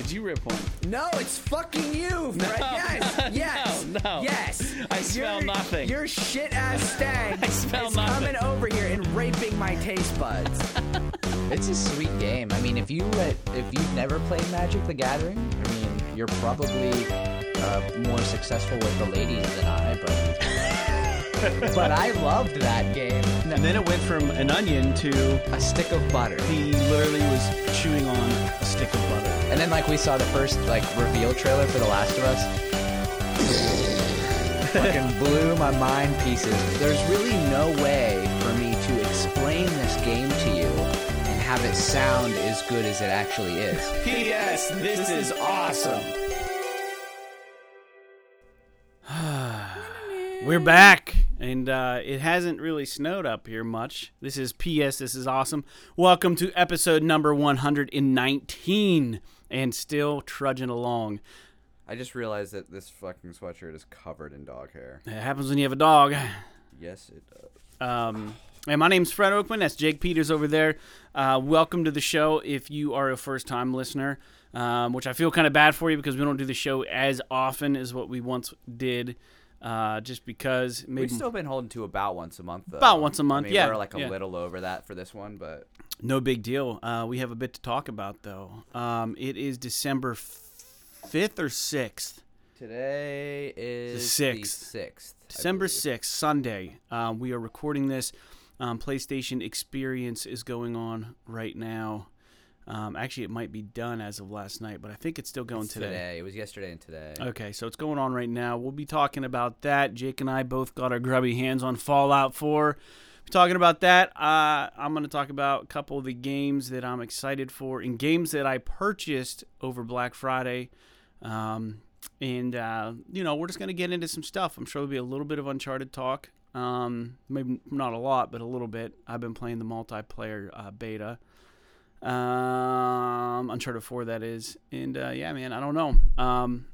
Did you rip one? No, it's fucking you, Fred. yes, yes, no, no. yes. I smell Your- nothing. Your shit ass stag I smell is nothing. coming over here and raping my taste buds. It's a sweet game. I mean, if you uh, if you've never played Magic: The Gathering, I mean, you're probably uh, more successful with the ladies than I. But but I loved that game. And then it went from an onion to A stick of butter, he literally was chewing on a stick of butter. and then like we saw the first like reveal trailer for The Last of Us. Fucking blew my mind pieces. There's really no way for me to explain this game to you and have it sound as good as it actually is. P.S. This is awesome. We're back, and uh, it hasn't really snowed up here much. This is P.S. This is awesome. Welcome to episode number 119, and still trudging along. I just realized that this fucking sweatshirt is covered in dog hair. It happens when you have a dog. Yes, it does. Um, and my name's Fred Oakman. That's Jake Peters over there. Uh, welcome to the show. If you are a first-time listener, um, which I feel kind of bad for you because we don't do the show as often as what we once did, uh, just because maybe We've still been holding to about once a month, though. About once a month, I mean, yeah, We're like a yeah. little over that for this one, but no big deal. Uh, we have a bit to talk about though. Um, it is December fifth or sixth. today is sixth. The sixth. December 6th, Sunday. Um, we are recording this. Um, PlayStation Experience is going on right now. Um, actually, it might be done as of last night, but I think it's still going It's today. It was yesterday and today. Okay, so it's going on right now. We'll be talking about that. Jake and I both got our grubby hands on Fallout 4. Be talking about that. Uh, I'm going to talk about a couple of the games that I'm excited for and games that I purchased over Black Friday. Um, and, uh, you know, we're just going to get into some stuff. I'm sure there'll be a little bit of Uncharted talk. Um, maybe not a lot, but a little bit. I've been playing the multiplayer uh, beta. Um, Uncharted 4, that is. And uh, yeah, man, I don't know. Um,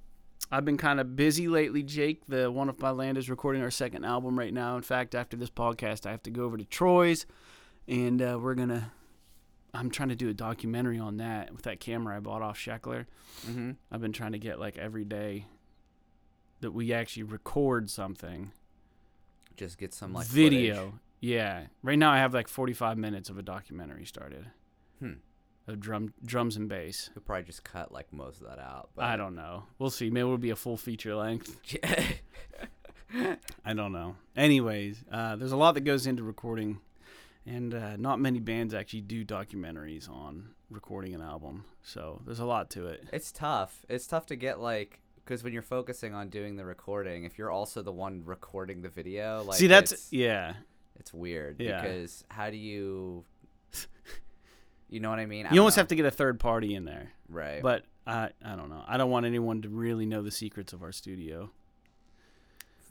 I've been kind of busy lately, Jake. The One of My Land is recording our second album right now. In fact, after this podcast, I have to go over to Troy's, and uh, we're gonna. I'm trying to do a documentary on that with that camera I bought off Sheckler. Mm-hmm. I've been trying to get like every day that we actually record something Just get some like video. footage. Yeah, right now I have like 45 minutes of a documentary started Hmm. of drum drums and bass. We'll probably just cut like most of that out. But I don't know. We'll see. Maybe it'll be a full feature length. I don't know. Anyways, uh, there's a lot that goes into recording, and uh, not many bands actually do documentaries on recording an album. So there's a lot to it. It's tough. It's tough to get like because when you're focusing on doing the recording, if you're also the one recording the video, like See, that's it's, yeah, it's weird Yeah. because how do you, you know what I mean? I you almost know. have to get a third party in there. right. But I, I don't know. I don't want anyone to really know the secrets of our studio.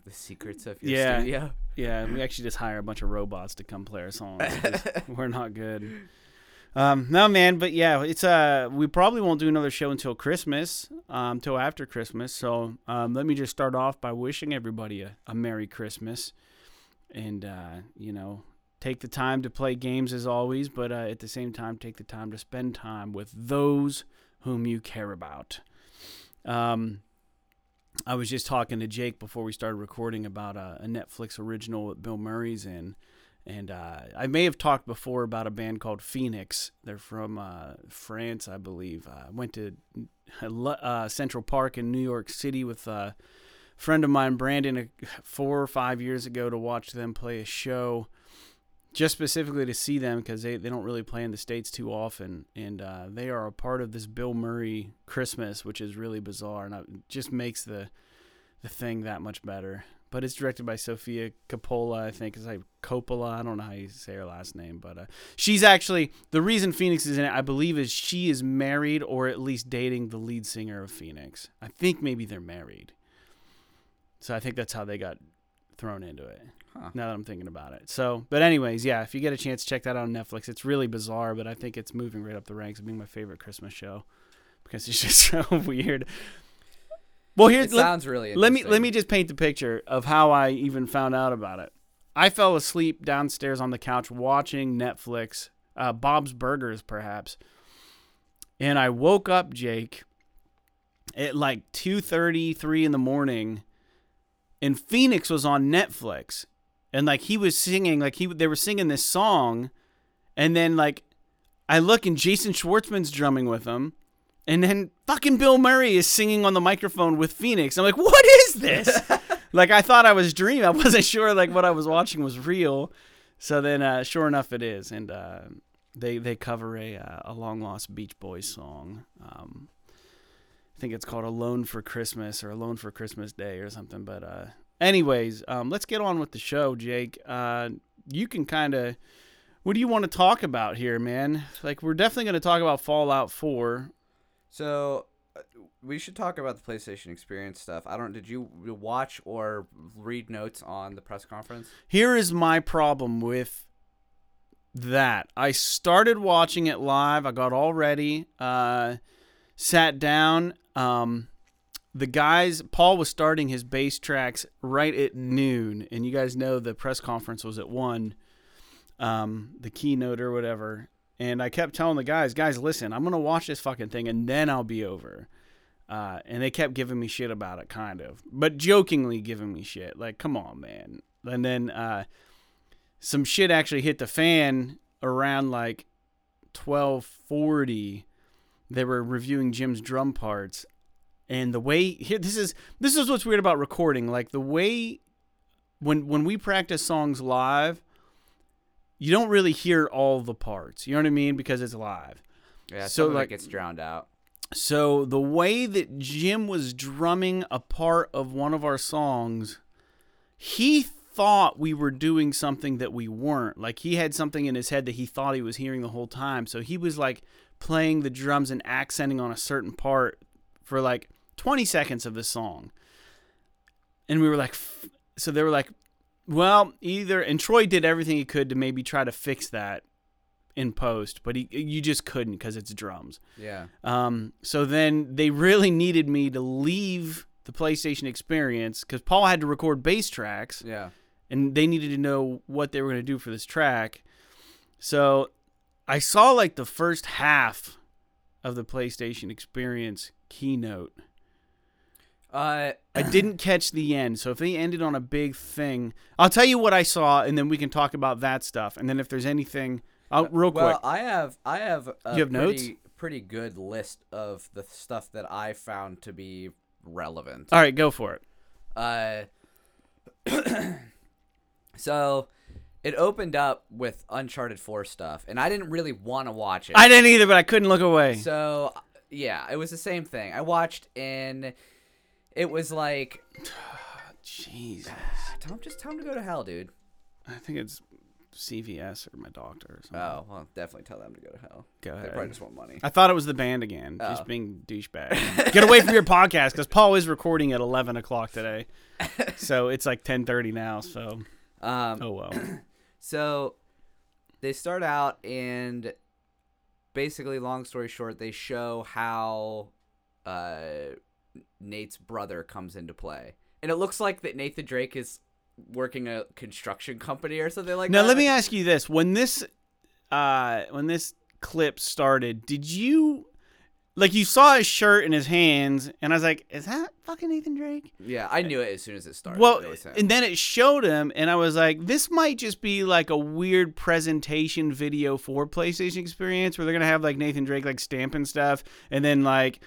the secrets of your Yeah. studio. Yeah, we actually just hire a bunch of robots to come play our songs. we're not good. Um, no, man, but yeah, it's uh, we probably won't do another show until Christmas, um, till after Christmas. So um, let me just start off by wishing everybody a, a Merry Christmas, and uh, you know, take the time to play games as always, but uh, at the same time, take the time to spend time with those whom you care about. Um, I was just talking to Jake before we started recording about uh, a Netflix original that Bill Murray's in. And uh, I may have talked before about a band called Phoenix. They're from uh, France, I believe. I went to uh, Central Park in New York City with a friend of mine, Brandon, uh, four or five years ago to watch them play a show just specifically to see them because they, they don't really play in the States too often. And uh, they are a part of this Bill Murray Christmas, which is really bizarre. And it just makes the, the thing that much better. But it's directed by Sofia Coppola, I think. It's like Coppola. I don't know how you say her last name, but uh, she's actually the reason Phoenix is in it. I believe is she is married or at least dating the lead singer of Phoenix. I think maybe they're married. So I think that's how they got thrown into it. Huh. Now that I'm thinking about it. So, but anyways, yeah, if you get a chance, to check that out on Netflix. It's really bizarre, but I think it's moving right up the ranks of being my favorite Christmas show because it's just so weird. Well, here's It let- sounds really. let me let me just paint the picture of how I even found out about it. I fell asleep downstairs on the couch watching Netflix, uh, Bob's Burgers, perhaps, and I woke up, Jake, at like 2:30, 3 in the morning, and Phoenix was on Netflix, and like he was singing, like he they were singing this song, and then like I look and Jason Schwartzman's drumming with them. And then fucking Bill Murray is singing on the microphone with Phoenix. I'm like, what is this? like I thought I was dreaming. I wasn't sure like what I was watching was real. So then, uh, sure enough, it is, and uh, they they cover a uh, a long lost Beach Boys song. Um, I think it's called "Alone for Christmas" or "Alone for Christmas Day" or something. But uh, anyways, um, let's get on with the show, Jake. Uh, you can kind of. What do you want to talk about here, man? Like, we're definitely going to talk about Fallout 4. So uh, we should talk about the PlayStation Experience stuff. I don't. Did you watch or read notes on the press conference? Here is my problem with that. I started watching it live. I got all ready. Uh, sat down. Um, the guys, Paul was starting his bass tracks right at noon, and you guys know the press conference was at one, um, the keynote or whatever. And I kept telling the guys, guys, listen, I'm gonna watch this fucking thing, and then I'll be over. Uh, and they kept giving me shit about it, kind of, but jokingly giving me shit. Like, come on, man. And then uh, some shit actually hit the fan around like 1240 they were reviewing Jim's drum parts and the way here this is this is what's weird about recording like the way when when we practice songs live you don't really hear all the parts you know what I mean because it's live Yeah. So, like gets drowned out. so the way that Jim was drumming a part of one of our songs, he thought we were doing something that we weren't. Like he had something in his head that he thought he was hearing the whole time. So he was like playing the drums and accenting on a certain part for like 20 seconds of the song. And we were like f- so they were like well, either and Troy did everything he could to maybe try to fix that in post, but he you just couldn't cuz it's drums. Yeah. Um, so then they really needed me to leave the PlayStation experience because Paul had to record bass tracks Yeah. and they needed to know what they were going to do for this track. So I saw like the first half of the PlayStation experience keynote. Uh. I didn't catch the end. So if they ended on a big thing, I'll tell you what I saw and then we can talk about that stuff. And then if there's anything, I'll, real Well, quick. I have I have a You have notes? pretty, pretty good list of the stuff that I found to be relevant. All right, go for it. Uh, so it opened up with Uncharted 4 stuff, and I didn't really want to watch it. I didn't either, but I couldn't look away. so yeah, it was the same thing. I watched, and it was like, Jesus. Tom, just tell him to go to hell, dude. I think it's CVS or my doctor or something. Oh, well, definitely tell them to go to hell. Go They ahead. probably just want money. I thought it was the band again, Oh. just being douchebag. Get away from your podcast because Paul is recording at eleven o'clock today, so it's like ten thirty now. So Um, oh well. So they start out and basically long story short, they show how uh Nate's brother comes into play. And it looks like that Nathan Drake is working a construction company or something like Now that. Now, let me ask you this: when this, uh, when this clip started, did you? Like you saw his shirt in his hands, and I was like, "Is that fucking Nathan Drake?" Yeah, I knew it as soon as it started. Well, It and then it showed him, and I was like, this might just be like a weird presentation video for PlayStation Experience where they're gonna have like Nathan Drake like stamping stuff, and then like,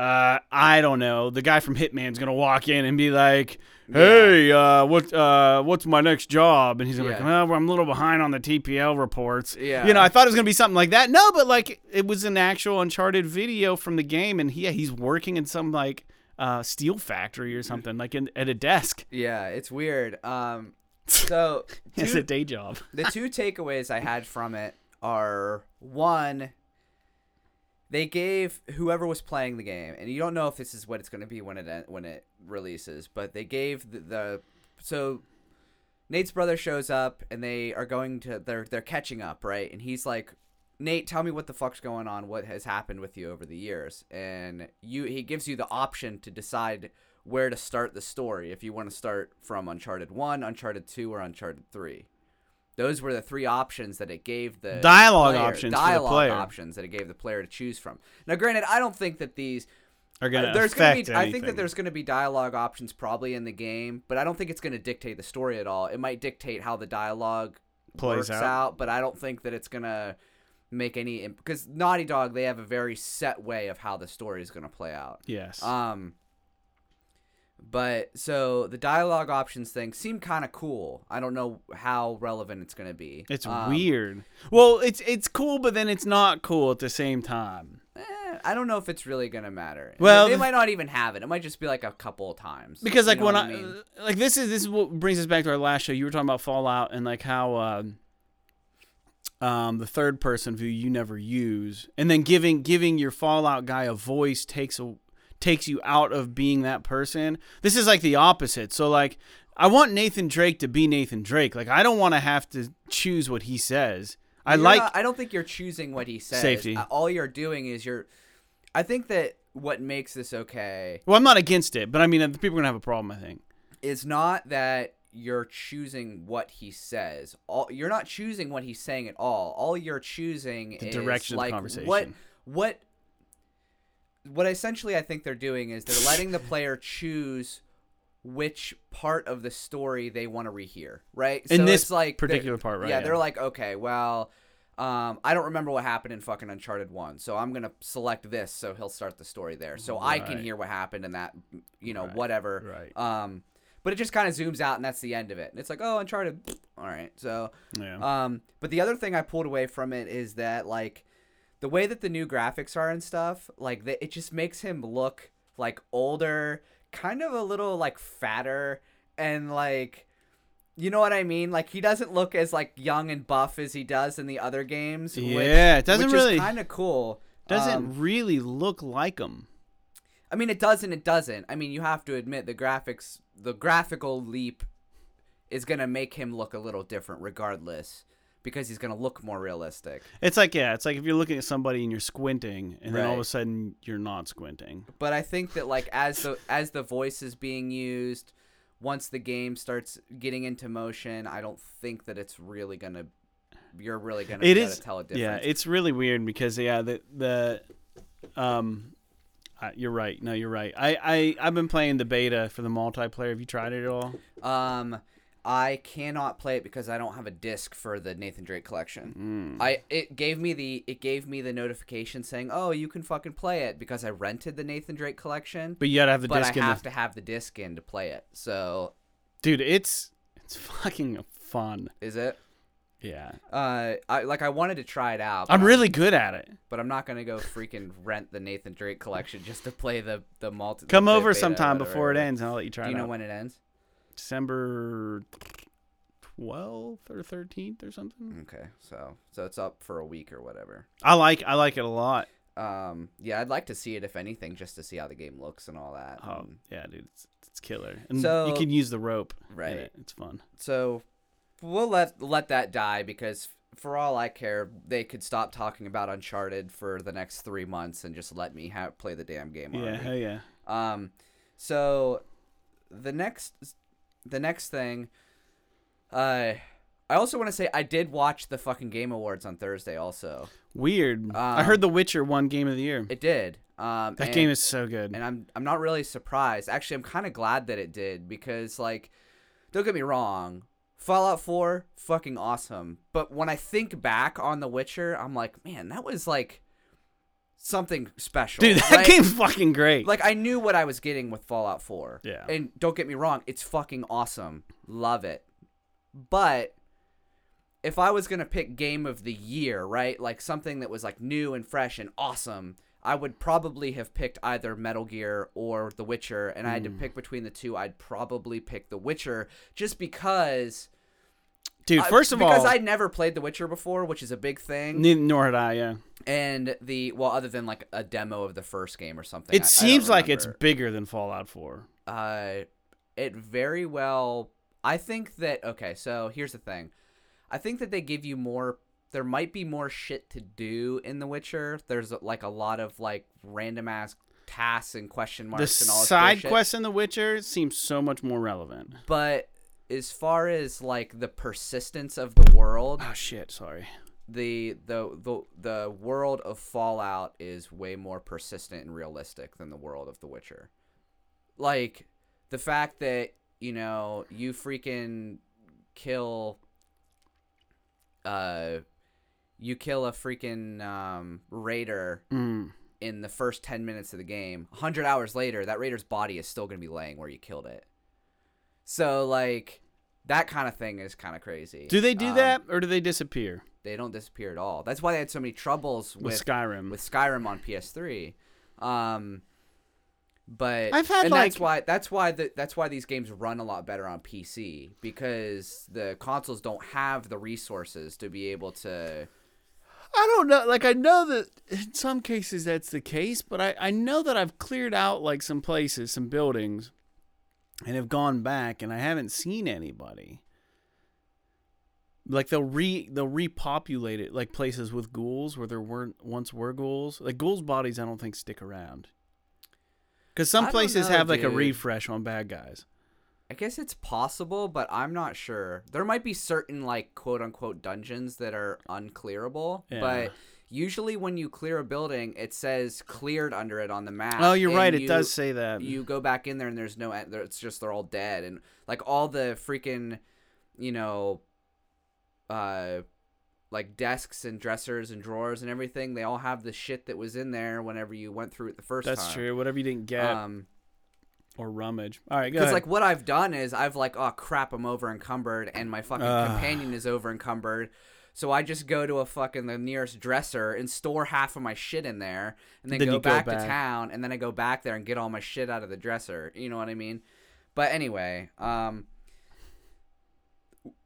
uh, I don't know, the guy from Hitman's gonna walk in and be like, hey, uh, what, uh, what's my next job? And he's gonna be like, well, I'm a little behind on the TPL reports. Yeah. You know, I thought it was gonna be something like that. No, but like it was an actual Uncharted video from the game, and he, yeah, he's working in some like. Uh, steel factory or something like in, at a desk. yeah, it's weird. Um so It's two- a day job. the two takeaways I had from it are one, they gave whoever was playing the game, and you don't know if this is what it's going to be when it when it releases, but they gave the, the so Nate's brother shows up and they are going to they're they're catching up right, and he's like. Nate, tell me what the fuck's going on. What has happened with you over the years? And you, he gives you the option to decide where to start the story. If you want to start from Uncharted One, Uncharted Two, or Uncharted Three. Those were the three options that it gave the Dialogue player- options dialogue player. options that it gave the player to choose from. Now, granted, I don't think that these are gonna Uh, there's gonna affect be. I think that there's gonna be dialogue options probably in the game, but I don't think it's gonna dictate the story at all. It might dictate how the dialogue Plays works out. out. but I don't think that it's gonna make any because Naughty Dog they have a very set way of how the story is gonna play out. yes. Um, but so the dialogue options thing seemed kind of cool. I don't know how relevant it's gonna be. it's Um, weird. Well, it's it's cool, but then it's not cool at the same time. eh, I don't know if it's really gonna matter. Well, they the- might not even have it. It might just be like a couple of times. Because You like know when what I, mean? like this is this is what brings us back to our last show. You were talking about Fallout and like how um, um the third person view you never use, and then giving giving your Fallout guy a voice takes a takes you out of being that person. This is like the opposite. So like I want Nathan Drake to be Nathan Drake. Like I don't want to have to choose what he says. I You're like not- I don't think you're choosing what he says. Safety. All you're doing is you're. I think that what makes this okay well, I'm not against it, but I mean, people are gonna have a problem. I think. It's not that you're choosing what he says. All you're not choosing what he's saying at all. All you're choosing The is direction of the like conversation. what what what essentially I think they're doing is they're letting the player choose which part of the story they want to rehear, right? In this it's like particular part, right, Yeah, yeah. they're like, okay, well, um, I don't remember what happened in fucking Uncharted One, so I'm gonna select this, so he'll start the story there, so I can hear what happened in that, you know, Right, whatever. right. Um, but it just kind of zooms out, and that's the end of it. And it's like, oh, Uncharted. All right, so. Yeah. Um, but the other thing I pulled away from it is that like the way that the new graphics are and stuff, like the, it just makes him look like older, kind of a little like fatter, and like you know what I mean? Like he doesn't look as like young and buff as he does in the other games. which- Yeah, it doesn't which really- kind of cool. Doesn't Um, really look like him. I mean, it does and it doesn't. I mean, you have to admit the graphics, the graphical leap is going to make him look a little different regardless because he's going to look more realistic. It's like yeah, it's like if you're looking at somebody and you're squinting, and then all of a Right. sudden you're not squinting. But I think that like as the as the voice is being used, once the game starts getting into motion, I don't think that it's really going to you're really going to It able is to tell a yeah, difference. it's really weird because yeah, the the um, uh, you're right. No, you're right. I I I've been playing the beta for the multiplayer. Have you tried it at all? Um, I cannot play it because I don't have a disc for the Nathan Drake collection. I it gave me the it gave me the notification saying, "Oh, you can fucking play it" because I rented the Nathan Drake collection, But you gotta have the but I disc in. have The, to have the disc in to play it. So dude, it's it's fucking fun. is it? Yeah, Uh, I like I wanted to try it out. I'm really good at it. but I'm not gonna go freaking rent the Nathan Drake collection just to play the the multi. Come the over sometime before it ends, and I'll let you try Do you know out. when it ends? December 12th or 13th or something. Okay, so so it's up for a week or whatever. I like I like it a lot. Um, yeah, I'd like to see it if anything, just to see how the game looks and all that. Oh And yeah, dude, it's, it's killer. And So- you can use the rope. Right. it. It's fun. so we'll let let that die because for all I care, they could stop talking about Uncharted for the next three months and just let me ha- play the damn game. Yeah, hell yeah. Um, so the next the next thing, uh, I also want to say I did watch the fucking Game Awards on Thursday. Also, Weird. I Um, heard The Witcher won Game of the Year. it did. Um, that and- game is so good. and I'm I'm not really surprised. Actually, I'm kind of glad that it did because like don't get me wrong, Fallout 4 fucking awesome. But when I think back on The Witcher, I'm like, man, that was like something special. Dude, that right? game's fucking great. like I knew what I was getting with Fallout 4. Yeah. And don't get me wrong, it's fucking awesome. Love it. But if I was going to pick game of the year, right? Like something that was like new and fresh and awesome, I would probably have picked either Metal Gear or The Witcher, and I had to hmm. pick between the two. I'd probably pick The Witcher just because Dude, I- first of because all, because I'd never played The Witcher before, which is a big thing. neither, nor had I, yeah. And the well, other than like a demo of the first game or something, I- I It don't seems like it's bigger than Fallout 4. Uh, it very well. I think that okay. So here's the thing. I think that they give you more. There might be more shit to do in The Witcher. There's like a lot of like random ass tasks and question The marks and all this side quests in The Witcher seems so much more relevant. But as far as like the persistence of the world, Oh shit, sorry. the the the the world of Fallout is way more persistent and realistic than the world of The Witcher. Like the fact that you know you freaking kill uh you kill a freaking um, raider Mm. in the first 10 minutes of the game 100 hours later that raider's body is still going to be laying where you killed it so like that kind of thing is kind of crazy Do they do Um, that or do they disappear they don't disappear at all that's why they had so many troubles with, with Skyrim? with Skyrim on PS3. Um, but I've had, and that's like- why that's why the, that's why these games run a lot better on PC because the consoles don't have the resources to be able to. I don't know. Like I know that in some cases that's the case, but I, I know that I've cleared out like some places, some buildings, and have gone back, and I haven't seen anybody. Like they'll re they'll repopulate it, like places with ghouls where there weren't once were ghouls. Like ghouls' bodies, I don't think stick around. Because some places know, have like a refresh on bad guys. I guess it's possible, but I'm not sure. There might be certain like quote unquote dungeons that are unclearable, Yeah. but usually when you clear a building, it says cleared under it on the map. Oh, you're right. It does say that. you go back in there and there's no it's just they're all dead and like all the freaking you know uh like desks and dressers and drawers and everything they all have the shit that was in there whenever you went through it the first That's time That's true. Whatever you didn't get um or rummage. All right, because like what i've done is i've like oh crap i'm over encumbered and my fucking Ugh. companion is over encumbered so I just go to a fucking the nearest dresser and store half of my shit in there, and then, Then go, you go back, back. to town, and then I go back there and get all my shit out of the dresser. You know what I mean? But anyway, um,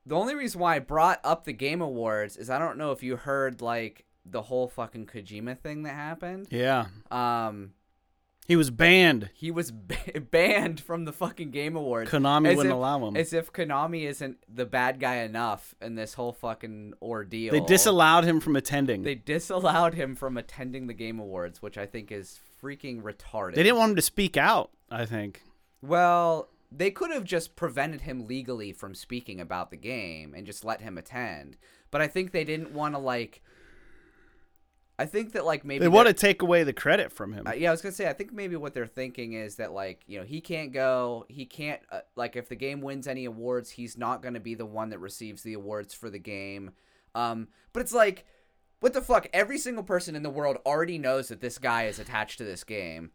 the only reason why I brought up the Game Awards is I don't know if you heard like the whole fucking Kojima thing that happened. yeah, Um, he was banned. he was b- banned from the fucking Game Awards. Konami As wouldn't if- allow him. As if Konami isn't the bad guy enough in this whole fucking ordeal. They disallowed him from attending. They disallowed him from attending the Game Awards, which I think is freaking retarded. They didn't want him to speak out. I think. Well, they could have just prevented him legally from speaking about the game and just let him attend. But I think they didn't want to like. I think that like maybe They want to take away the credit from him. Uh, yeah, I was gonna say. I think maybe what they're thinking is that like you know he can't go. He can't uh, like if the game wins any awards, he's not gonna be the one that receives the awards for the game. Um, but it's like, what the fuck? Every single person in the world already knows that this guy is attached to this game.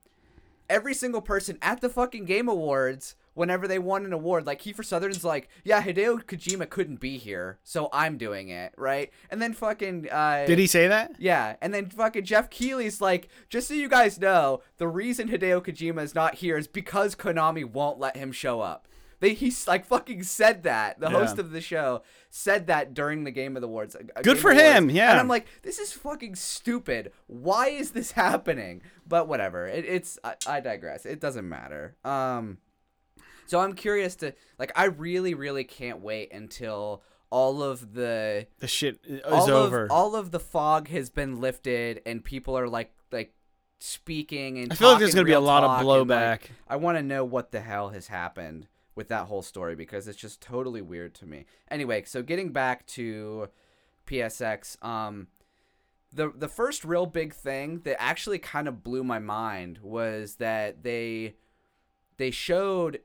Every single person at the fucking Game Awards, whenever they won an award, like Kiefer Sutherland's like, yeah, Hideo Kojima couldn't be here, so I'm doing it, right? And then fucking uh, Did he say that? yeah, and then fucking Geoff Keighley's like, just so you guys know, the reason Hideo Kojima is not here is because Konami won't let him show up. They he's like fucking said that. The Yeah. host of the show said that during the Game of the Awards. uh, Good Game for Awards. him, yeah. And I'm like, this is fucking stupid. Why is this happening? But whatever. It, it's I, I digress. It doesn't matter. Um, so I'm curious to like. I really, really can't wait until all of the The shit is all over. Of, all of the fog has been lifted, and people are like like speaking and. I feel like there's gonna be a lot of and, like, blowback. I want to know what the hell has happened with that whole story because it's just totally weird to me. Anyway, so getting back to PSX, um, the the first real big thing that actually kind of blew my mind was that they they showed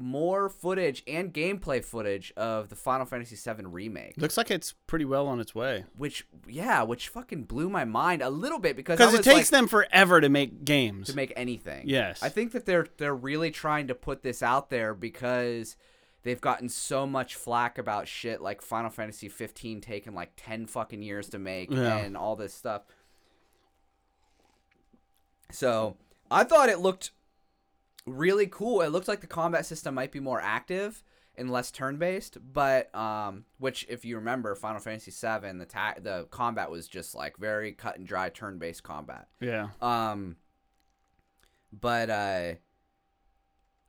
more footage and gameplay footage of the Final Fantasy VII remake Looks like it's pretty well on its way. which yeah, which fucking blew my mind a little bit because Because it takes like, them forever to make games. to make anything. Yes. I think that they're they're really trying to put this out there because they've gotten so much flack about shit like Final Fantasy 15 taking like 10 fucking years to make Yeah. and all this stuff. So, I thought it looked really cool. It looks like the combat system might be more active and less turn-based, but um which if you remember Final Fantasy 7, the ta- the combat was just like very cut and dry turn-based combat. yeah. Um, but uh,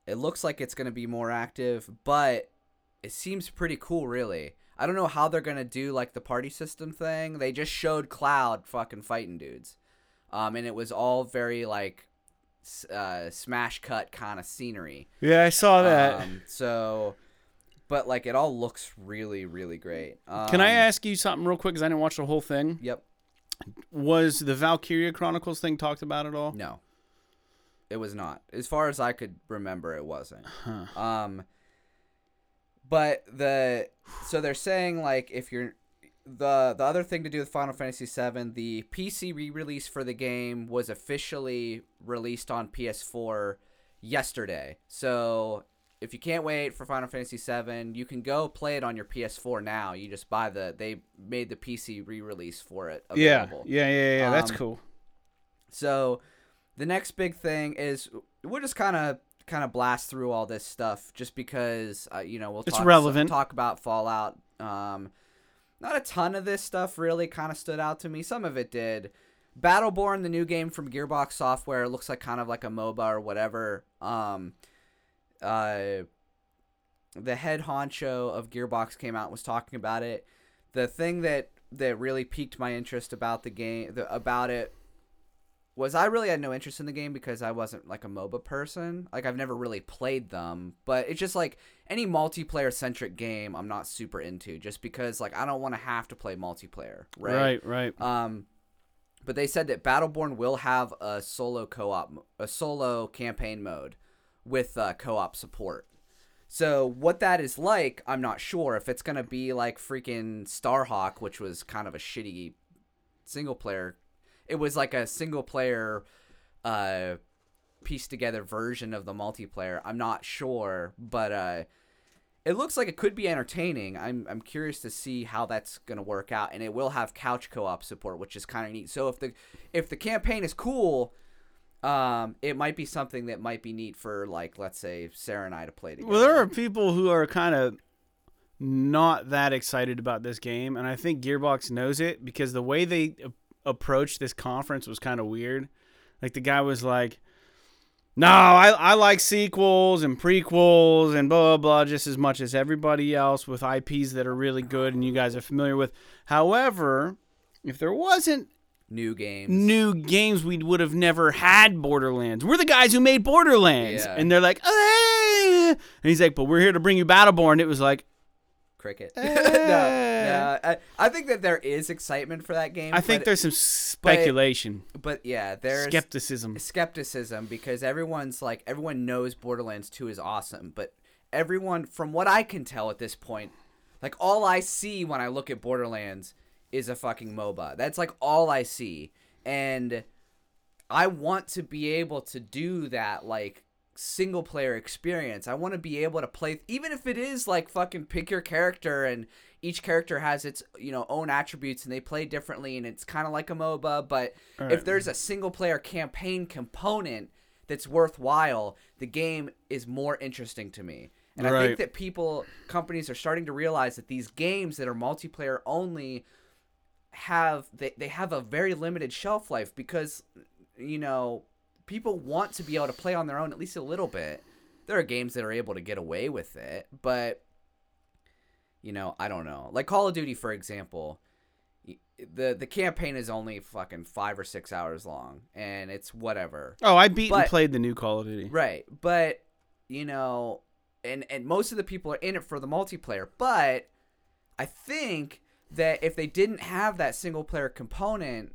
it looks like it's gonna be more active, but it seems pretty cool, really. I don't know how they're gonna do like the party system thing. They just showed Cloud fucking fighting dudes, um, and it was all very like uh, smash cut kind of scenery. Yeah, I saw that. Um, so, but like it all looks really really great. Um, Can I ask you something real quick? Because I didn't watch the whole thing. Yep. Was the Valkyria Chronicles thing talked about at all? No. It was not. As far as I could remember, it wasn't. Um but the so they're saying like if you're the the other thing to do with Final Fantasy VII, the PC re-release for the game was officially released on PS4 yesterday. So if you can't wait for Final Fantasy VII, you can go play it on your PS4 now. You just buy the they made the PC re-release for it Yeah, available. yeah, yeah, yeah. That's Um, cool. So the next big thing is we'll just kind of kind of blast through all this stuff just because uh, you know we'll It's talk, relevant. talk about Fallout. Um, not a ton of this stuff really kind of stood out to me. Some of it did. Battleborn, the new game from Gearbox Software, looks like kind of like a MOBA or whatever. Um, uh, the head honcho of Gearbox came out and was talking about it. The thing that that really piqued my interest about the game the, about it was I really had no interest in the game because I wasn't like a MOBA person. Like I've never really played them, but it's just like any multiplayer centric game I'm not super into just because like I don't want to have to play multiplayer, right? Right, right. Um, but they said that Battleborn will have a solo co-op, a solo campaign mode with uh, co-op support. So what that is like, I'm not sure. If it's gonna be like freaking Starhawk, which was kind of a shitty single player, it was like a single player, uh, pieced together version of the multiplayer. I'm not sure, but uh, it looks like it could be entertaining. I'm I'm curious to see how that's gonna work out, and it will have couch co-op support, which is kind of neat. So if the if the campaign is cool, um, it might be something that might be neat for like let's say Sarah and I to play together. Well, there are people who are kind of not that excited about this game, and I think Gearbox knows it because the way they a- approached this conference was kind of weird. Like the guy was like, "No, I I like sequels and prequels and blah blah blah just as much as everybody else with IPs that are really good and you guys are familiar with. However, if there wasn't new games. new games, we would have never had Borderlands. We're the guys who made Borderlands. Yeah. And they're like, "Ah." and he's like, but we're here to bring you Battleborn. It was like, Cricket. Eh. no, no, I, I think that there is excitement for that game. I think but, there's some speculation, but yeah, there's skepticism. skepticism because everyone's like everyone knows Borderlands 2 is awesome, but everyone from what I can tell at this point, like all I see when I look at Borderlands is a fucking MOBA. That's like all I see. And I want to be able to do that like single player experience. I want to be able to play even if it is like fucking pick your character and each character has its, you know, own attributes and they play differently and it's kind of like a MOBA, but if there's a single player campaign component that's worthwhile, the game is more interesting to me. And I think that people companies are starting to realize that these games that are multiplayer only have they, they have a very limited shelf life because you know people want to be able to play on their own at least a little bit there are games that are able to get away with it but you know i don't know like call of duty for example the the campaign is only fucking five or six hours long and it's whatever Oh, I beat and played the new Call of Duty. Right, but you know, and and most of the people are in it for the multiplayer. But I think that if they didn't have that single player component,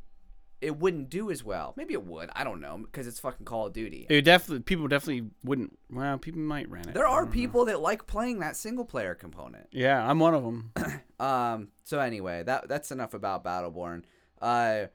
it wouldn't do as well. Maybe it would. I don't know because it's fucking Call of Duty. It definitely, people definitely wouldn't. Well, people might rent it. There are know. people that like playing that single player component. Yeah, I'm one of them. Um. So anyway, that that's enough about Battleborn. Uh,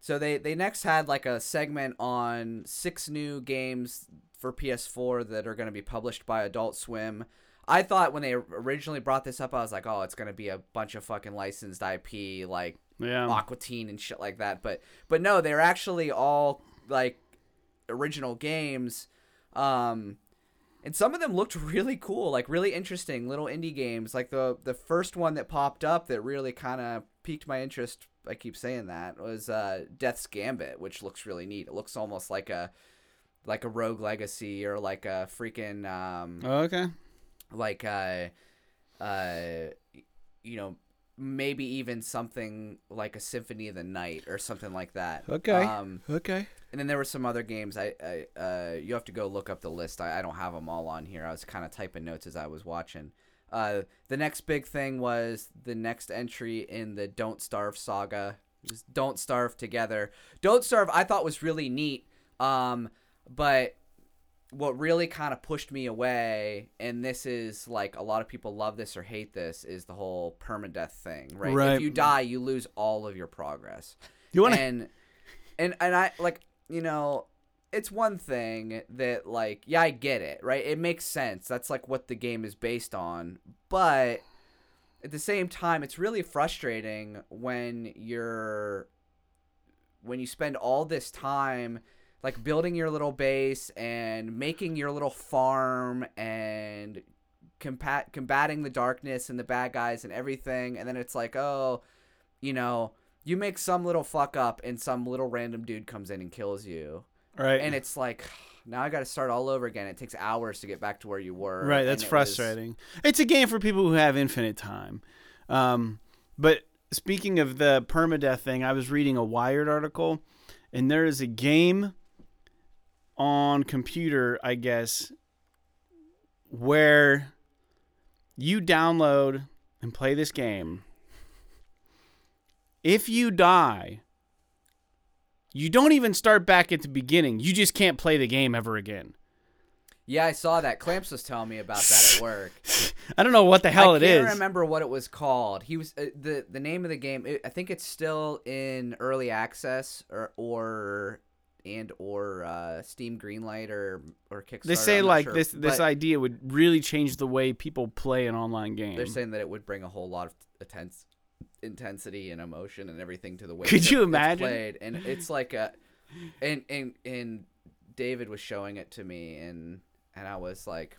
so they they next had like a segment on six new games for PS4 that are going to be published by Adult Swim. I thought when they originally brought this up, I was like, oh, it's going to be a bunch of fucking licensed IP like Yeah. Aqua Teen and shit like that. But but no, they're actually all like original games. Um and some of them looked really cool, like really interesting little indie games. Like the the first one that popped up that really kind of piqued my interest. I keep saying that was uh, Death's Gambit, which looks really neat. It looks almost like a like a Rogue Legacy or like a freaking um, Oh, okay. like uh uh you know maybe even something like a symphony of the night or something like that Okay. um Okay. and then there were some other games i i uh you have to go look up the list i, I don't have them all on here i was kind of typing notes as i was watching Uh, the next big thing was the next entry in the Don't Starve saga. Just Don't Starve together. Don't Starve I thought was really neat. Um, but what really kind of pushed me away, and this is like a lot of people love this or hate this, is the whole permadeath thing, right? Right. If you die, you lose all of your progress. You want to? and and and I like you know it's one thing that like yeah I get it right it makes sense that's like what the game is based on but at the same time it's really frustrating when you're when you spend all this time like building your little base and making your little farm and combat combating the darkness and the bad guys and everything and then it's like oh you know you make some little fuck up and some little random dude comes in and kills you right. and it's like now i gotta start all over again it takes hours to get back to where you were Right, that's it was- frustrating. It's a game for people who have infinite time. Um, but speaking of the permadeath thing, I was reading a Wired article, and there is a game on computer, I guess, where you download and play this game. If you die, you don't even start back at the beginning. You just can't play the game ever again. yeah i saw that clamps was telling me about that at work I don't know what the hell it is. I can't remember what it was called. He was uh, the the name of the game. It, I think it's still in early access or or and or uh, Steam Greenlight or or Kickstarter. They say like sure. this this idea would really change the way people play an online game. They're saying that it would bring a whole lot of intense intensity and emotion and everything to the way. Could you imagine? Played. And it's like a, and and and David was showing it to me and and I was like,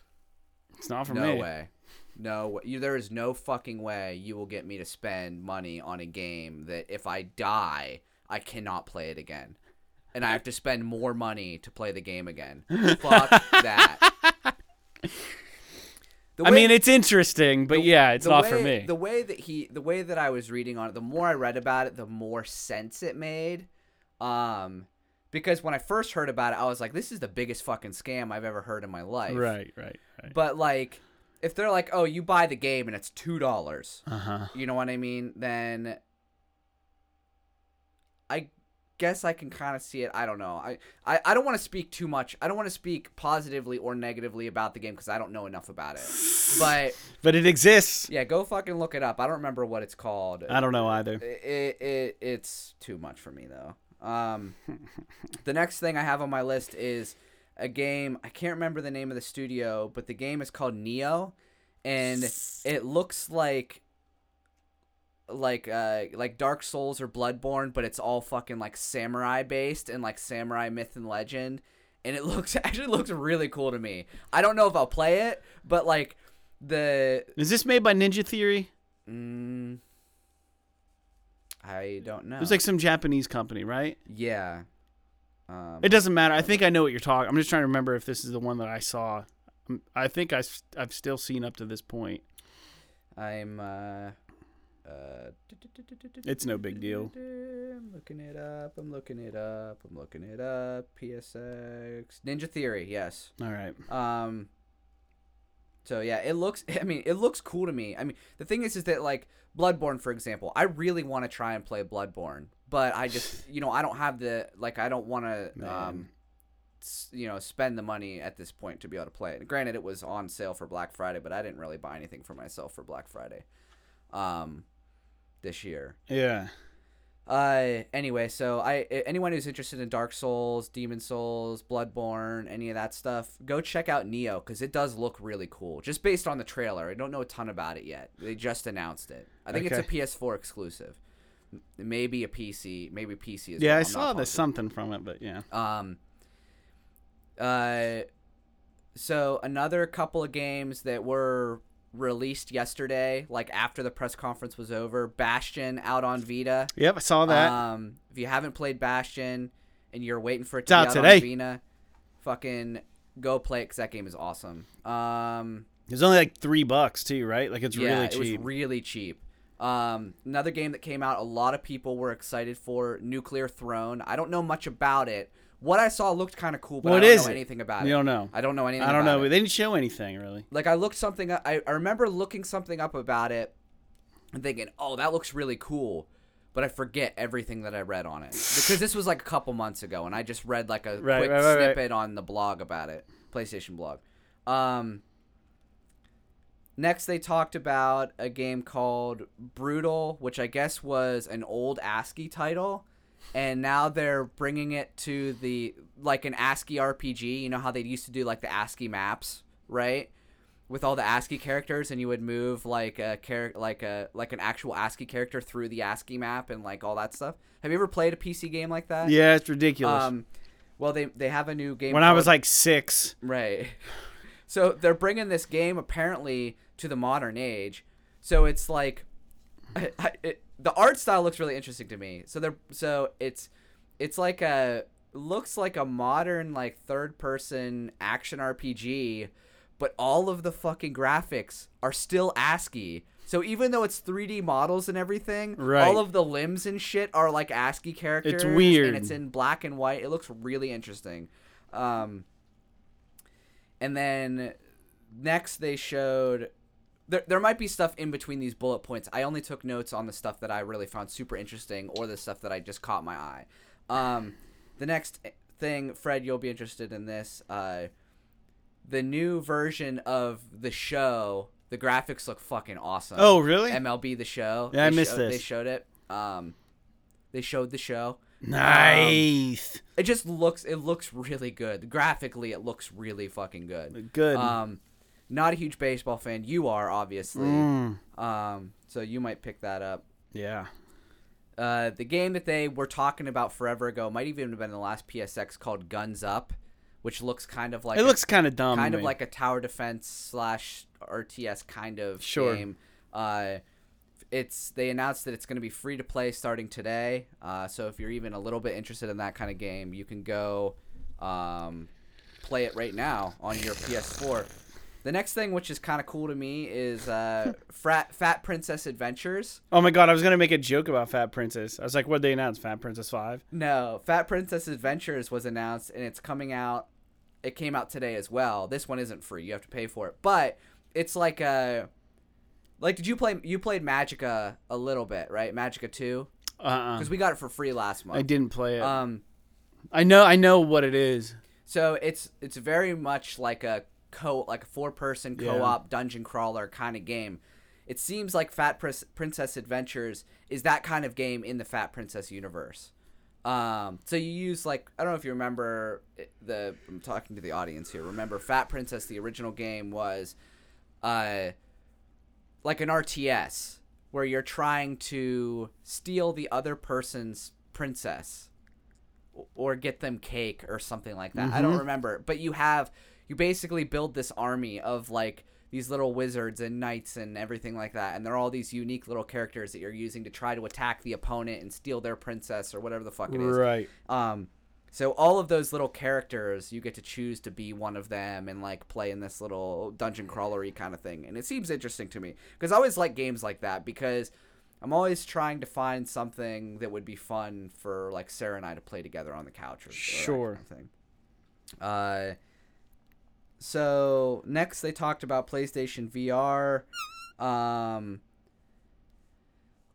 it's not for no me. way. No, way. you, there is no fucking way you will get me to spend money on a game that if I die, I cannot play it again. And I have to spend more money to play the game again. Fuck that. The I mean, it's interesting, but the- yeah, it's not way, for me. The way that he, the way that I was reading on it, the more I read about it, the more sense it made. Um, because when I first heard about it, I was like, "This is the biggest fucking scam I've ever heard in my life." right, right, right. But like, if they're like, "Oh, you buy the game and it's two dollars," Uh huh. you know what I mean? Then guess I can kind of see it. I don't know. I I, I don't want to speak too much. I don't want to speak positively or negatively about the game because I don't know enough about it. But But it exists. yeah, go fucking look it up. I don't remember what it's called. I don't know either. It, it, it it's too much for me though. Um, the next thing I have on my list is a game. I can't remember the name of the studio, but the game is called Nioh, and it looks like like uh like Dark Souls or Bloodborne, but it's all fucking like samurai based and like samurai myth and legend. And it looks actually looks really cool to me. I don't know if I'll play it, but like the Is this made by Ninja Theory? mm, I don't know. It was like some Japanese company, right? Yeah. Um, It doesn't matter. I think I know what you're talking. I'm just trying to remember if this is the one that I saw. Um, I think I, have still seen up to this point. I'm. Uh, uh, It's no big deal. I'm looking it up. I'm looking it up. I'm looking it up. PSX Ninja Theory. Yes. All right. Um. So yeah, it looks. I mean, it looks cool to me. I mean, the thing is, is that like Bloodborne, for example, I really want to try and play Bloodborne, but I just, you know, I don't have the like. I don't want to, um, you know, spend the money at this point to be able to play it. Granted, it was on sale for Black Friday, but I didn't really buy anything for myself for Black Friday, um, this year. Yeah. Uh, anyway, so I anyone who's interested in Dark Souls, Demon Souls, Bloodborne, any of that stuff, go check out Nioh because it does look really cool. Just based on the trailer, I don't know a ton about it yet. They just announced it. I think Okay. it's a PS4 exclusive, maybe a PC, maybe PC as Yeah, well. I saw there's something from it, but yeah. Um. Uh. So another couple of games that were released yesterday, like after the press conference was over. Bastion out on Vita. Yep, I saw that. Um, if you haven't played Bastion and you're waiting for it It's to be out today. on Vita, fucking go play it because that game is awesome. Um, it's only like three bucks too, right? Like it's yeah, really it cheap. was really cheap. Um, another game that came out, a lot of people were excited for, Nuclear Throne. I don't know much about it. What I saw looked kind of cool, but What I don't is know it? anything about You it. don't know. I don't know anything. I don't know. It. They didn't show anything really. Like I looked something up. I, I remember looking something up about it and thinking, oh, that looks really cool. But I forget everything that I read on it because this was like a couple months ago, and I just read like a Right, quick right, right. snippet on the blog about it, PlayStation blog. Um, next, they talked about a game called Brutal, which I guess was an old ASCII title, and now they're bringing it to the like an ASCII RPG. You know how they used to do like the ASCII maps, right? With all the ASCII characters, and you would move like a character, like a like an actual ASCII character through the ASCII map and like all that stuff. Have you ever played a PC game like that? Yeah, it's ridiculous. Um, well, they they have a new game. when I was like six, Right. So they're bringing this game apparently to the modern age. So it's like, I, I, it, the art style looks really interesting to me. So they're so it's it's like a looks like a modern like third person action RPG, but all of the fucking graphics are still ASCII. So even though it's 3D models and everything, Right. all of the limbs and shit are like ASCII characters. It's weird. and it's in black and white. It looks really interesting. Um, and then next they showed there, there might be stuff in between these bullet points. I only took notes on the stuff that I really found super interesting or the stuff that I just caught my eye. Um, the next thing, Fred, you'll be interested in this. Uh, the new version of the show, the graphics look fucking awesome. Oh, really? MLB the show. Yeah, I missed showed- this. They showed it. Um, they showed the show. nice, It just looks it looks really good. Graphically, it looks really fucking good. good. Um, not a huge baseball fan. You are obviously. Mm, Um, so you might pick that up. yeah. Uh, the game that they were talking about forever ago might even have been the last PSX called Guns Up, which looks kind of like it a- looks kind of dumb. kind of me. like a tower defense slash RTS kind of Sure. game. Uh, it's they announced that it's going to be free to play starting today. Uh, so if you're even a little bit interested in that kind of game, you can go um, play it right now on your PS4. The next thing, which is kind of cool to me, is uh, Frat, Fat Princess Adventures. Oh my god, I was gonna make a joke about Fat Princess. I was like, what they announced? Fat Princess Five. No, Fat Princess Adventures was announced and it's coming out. It came out today as well. This one isn't free. You have to pay for it. But it's like a like did you play you played Magicka a little bit, right? Magicka 2 Uh. uh cuz we got it for free last month. I didn't play it. Um I know. I know what it is. so it's it's very much like a co like a four person co-op dungeon crawler kind of game. It seems like Fat Pris- Princess Adventures is that kind of game in the Fat Princess universe. Um, so you use like I don't know if you remember the I'm talking to the audience here. Remember Fat Princess the original game was uh like an RTS where you're trying to steal the other person's princess or get them cake or something like that. I don't remember, but you have you basically build this army of like these little wizards and knights and everything like that, and they're all these unique little characters that you're using to try to attack the opponent and steal their princess or whatever the fuck it is. Right. Um, so all of those little characters, you get to choose to be one of them and like play in this little dungeon crawlery kind of thing, and it seems interesting to me because I always like games like that because I'm always trying to find something that would be fun for like Sarah and I to play together on the couch or, Sure. kind of thing. Uh, so next they talked about PlayStation VR. Um,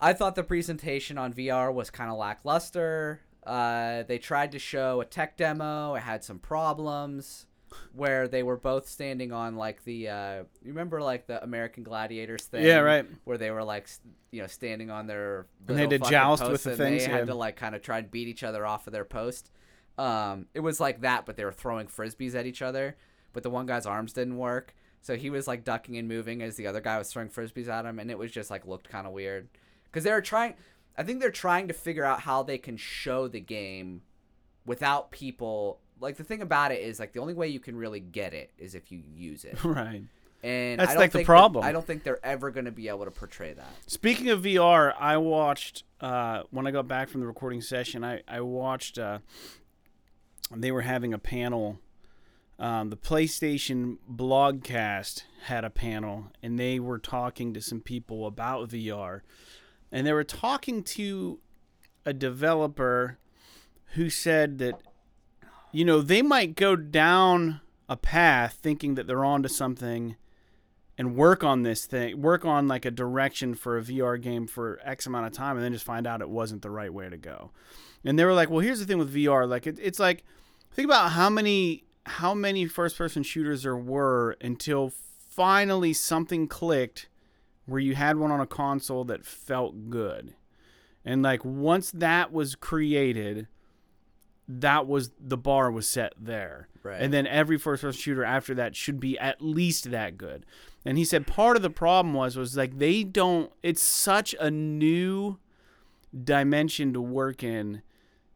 I thought the presentation on VR was kind of lackluster. Uh, they tried to show a tech demo. It had some problems where they were both standing on like the uh, you remember like the American Gladiators thing? Yeah, right. Where they were like you know standing on their And they had to joust with the things, They yeah. had to like kind of try and beat each other off of their post. Um, it was like that, but they were throwing frisbees at each other. But the one guy's arms didn't work, so he was like ducking and moving as the other guy was throwing frisbees at him, and it was just like looked kind of weird. Because they were trying, I think they're trying to figure out how they can show the game without people. Like the thing about it is like the only way you can really get it is if you use it. Right. And That's I don't like the problem. That, I don't think they're ever going to be able to portray that. Speaking of VR, I watched uh, when I got back from the recording session. I I watched. Uh, they were having a panel. Um, the PlayStation blogcast had a panel, and they were talking to some people about VR, and they were talking to a developer who said that you know, they might go down a path thinking that they're onto something and work on this thing, work on like a direction for a VR game for X amount of time, and then just find out it wasn't the right way to go. And they were like, "Well, here's the thing with VR. Like, it, it's like think about how many how many first person shooters there were until finally something clicked where you had one on a console that felt good." And like once that was created, that was the bar was set there. Right. And then every first person shooter after that should be at least that good. And he said part of the problem was was like they don't it's such a new dimension to work in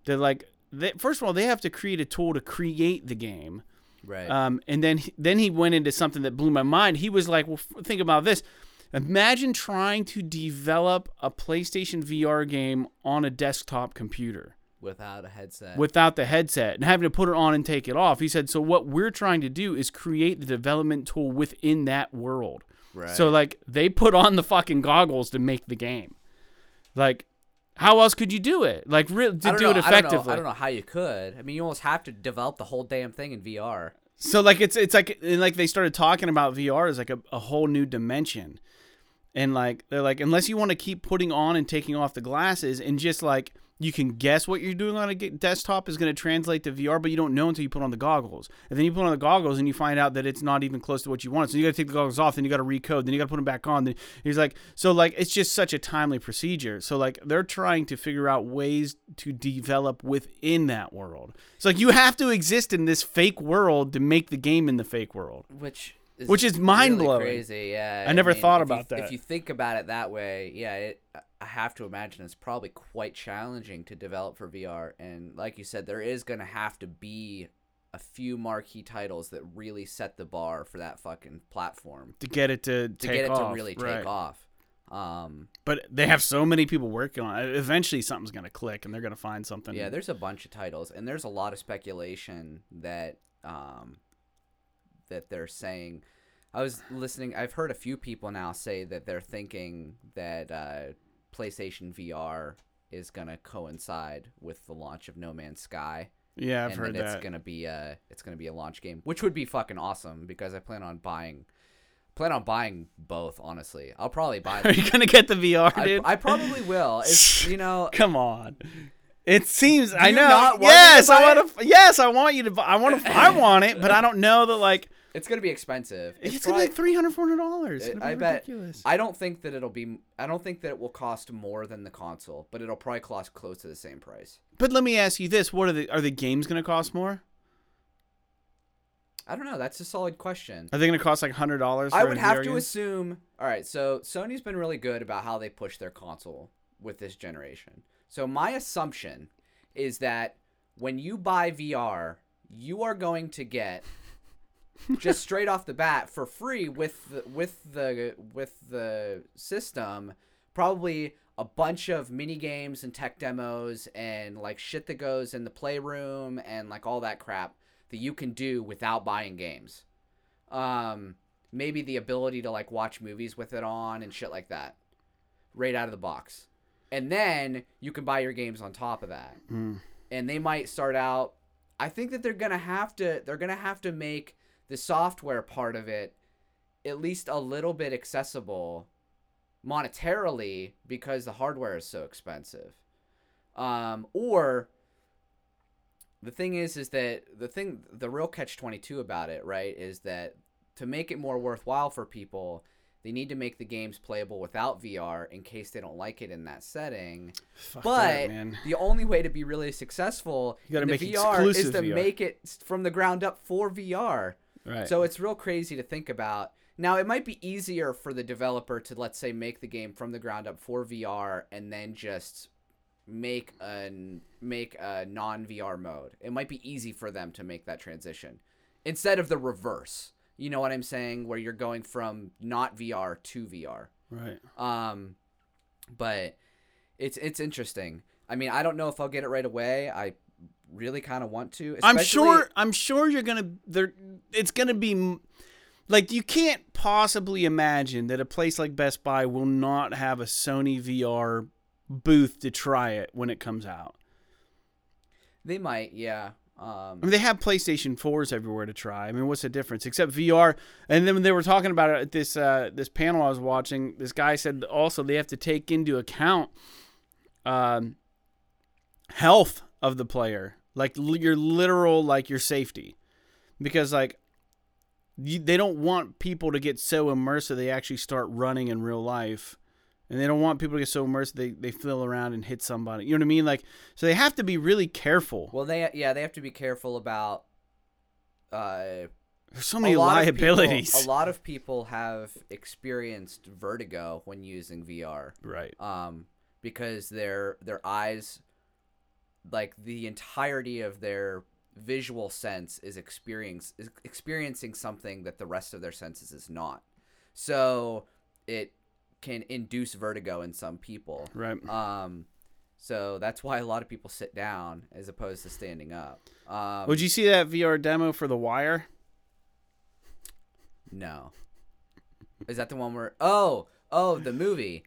that like they, first of all they have to create a tool to create the game. Right. Um, and then then he went into something that blew my mind. He was like, "Well, f- think about this. Imagine trying to develop a PlayStation VR game on a desktop computer Without a headset. without the headset and having to put it on and take it off." He said, "So what we're trying to do is create the development tool within that world." right. So like they put on the fucking goggles to make the game. Like, how else could you do it? Like, re- to don't know, it I don't know- effectively. I don't know how you could. I mean, you almost have to develop the whole damn thing in VR. So like it's it's like and like they started talking about VR as like a, a whole new dimension. And like they're like unless you want to keep putting on and taking off the glasses and just like you can guess what you're doing on a desktop is going to translate to VR, but you don't know until you put on the goggles. And then you put on the goggles and you find out that it's not even close to what you want. So you got to take the goggles off, then you got to recode, then you got to put them back on. Then he's like, so like it's just such a timely procedure. So like they're trying to figure out ways to develop within that world. It's like you have to exist in this fake world to make the game in the fake world. which is Which is really mind-blowing. Crazy, yeah. I never thought if you- about that. If you think about it that way, yeah, it, uh, I have to imagine it's probably quite challenging to develop for VR. And like you said, there is going to have to be a few marquee titles that really set the bar for that fucking platform to get it to, to get it off. to really take right. off. Um, But they have so many people working on it. Eventually, something's gonna click, and they're gonna find something. Yeah, there's a bunch of titles, and there's a lot of speculation that um, that they're saying. I was listening. I've heard a few people now say that they're thinking that uh, PlayStation VR is gonna coincide with the launch of No Man's Sky, yeah, I've and heard that it's gonna be a it's gonna be a launch game, which would be fucking awesome because I plan on buying plan on buying both. Honestly, I'll probably buy. Are you gonna get the VR, I, dude? I probably will. It's, you know, Come on. It seems I know. not want me to yes, I want to. Yes, I want you to. buy- I want to. I want it, but I don't know that like it's gonna be expensive. it's, It's, gonna probably, be three hundred, four hundred dollars. It- I bet. I don't think that it'll be. I don't think that it will cost more than the console, but it'll probably cost close to the same price. But let me ask you this: What are the are the games gonna cost more? I don't know. That's a solid question. Are they gonna cost like hundred dollars? I would have to assume. All right, so Sony's been really good about how they push their console with this generation. So my assumption is that when you buy VR, you are going to get just straight off the bat for free with the with the with the system probably a bunch of mini games and tech demos and like shit that goes in the playroom and like all that crap that you can do without buying games. Um maybe the ability to like watch movies with it on and shit like that. Right out of the box. And then you can buy your games on top of that. And they might start out i think that they're gonna have to they're gonna have to make the software part of it at least a little bit accessible monetarily because the hardware is so expensive um or the thing is is that the thing the real catch 22 about it right is that to make it more worthwhile for people they need to make the games playable without VR in case they don't like it in that setting. but man. the only way to be really successful in the VR is to VR. make it from the ground up for VR. Right. So it's real crazy to think about. Now it might be easier for the developer to let's say make the game from the ground up for VR and then just make an make a non VR mode. It might be easy for them to make that transition instead of the reverse. You know what I'm saying? Where you're going from not VR to VR. right. Um, but it's it's interesting. I mean, I don't know if I'll get it right away. I really kind of want to. I'm sure. I'm sure you're gonna. There. It's gonna be. Like you can't possibly imagine that a place like Best Buy will not have a Sony VR booth to try it when it comes out. They might, yeah. Um, I mean, they have PlayStation 4s everywhere to try. I mean, what's the difference? Except VR. And then when they were talking about it at this uh, this panel I was watching, this guy said also they have to take into account um, health of the player, like l- your literal, like your safety, because like you, they don't want people to get so immersed that they actually start running in real life. And they don't want people to get so immersed they, they feel around and hit somebody. You know what I mean? Like, so they have to be really careful. well, they yeah they have to be careful about. Uh, There's so many a of people- liabilities. a lot of people have experienced vertigo when using VR. Right. um, because their their eyes, like the entirety of their visual sense, is experience is experiencing something that the rest of their senses is not. So it can induce vertigo in some people. Right. Um, so that's why a lot of people sit down as opposed to standing up. Um, Would you see that VR demo for The Wire? No. Is that the one where? Oh, oh, the movie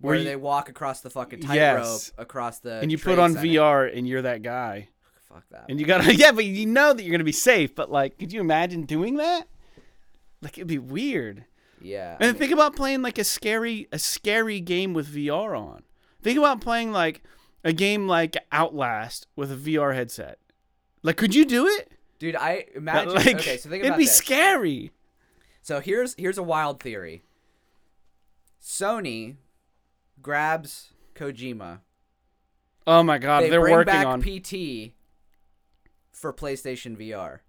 where, Where you- they walk across the fucking tightrope Yes. across the. and you put on Center. VR and you're that guy. Fuck that. And you gotta, yeah, but you know that you're gonna be safe. But like, could you imagine doing that? Like, it'd be weird. yeah. And think about playing like a scary, a scary game with VR on. Think about playing like a game like Outlast with a VR headset. Like, could you do it? Dude, I imagine. like, okay, so think about it. It'd be this. scary. So here's here's a wild theory. Sony grabs Kojima. Oh my god, they they're bring working back on. PT for PlayStation VR.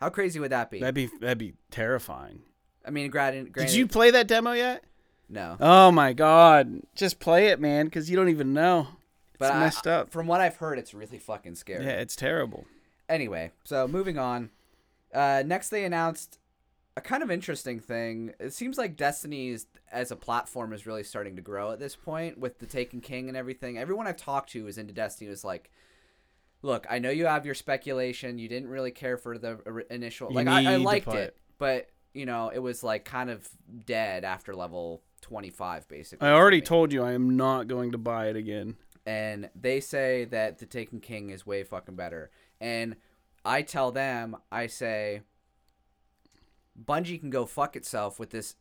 How crazy would that be? That'd be that'd be terrifying. I mean, granted, Did you play that demo yet? no. Oh my god, just play it, man, because you don't even know. It's but I- messed up. From what I've heard, it's really fucking scary. Yeah, it's terrible. Anyway, so moving on. Uh, next, they announced a kind of interesting thing. It seems like Destiny's as a platform is really starting to grow at this point with the Taken King and everything. Everyone I've talked to is into Destiny was like, "Look, I know you have your speculation. You didn't really care for the initial. You like, I, I liked it, it. but you know, it was like kind of dead after level twenty five, basically. I already told you I am not going to buy it again. and they say that the Taken King is way fucking better. And I tell them, I say, Bungie can go fuck itself with this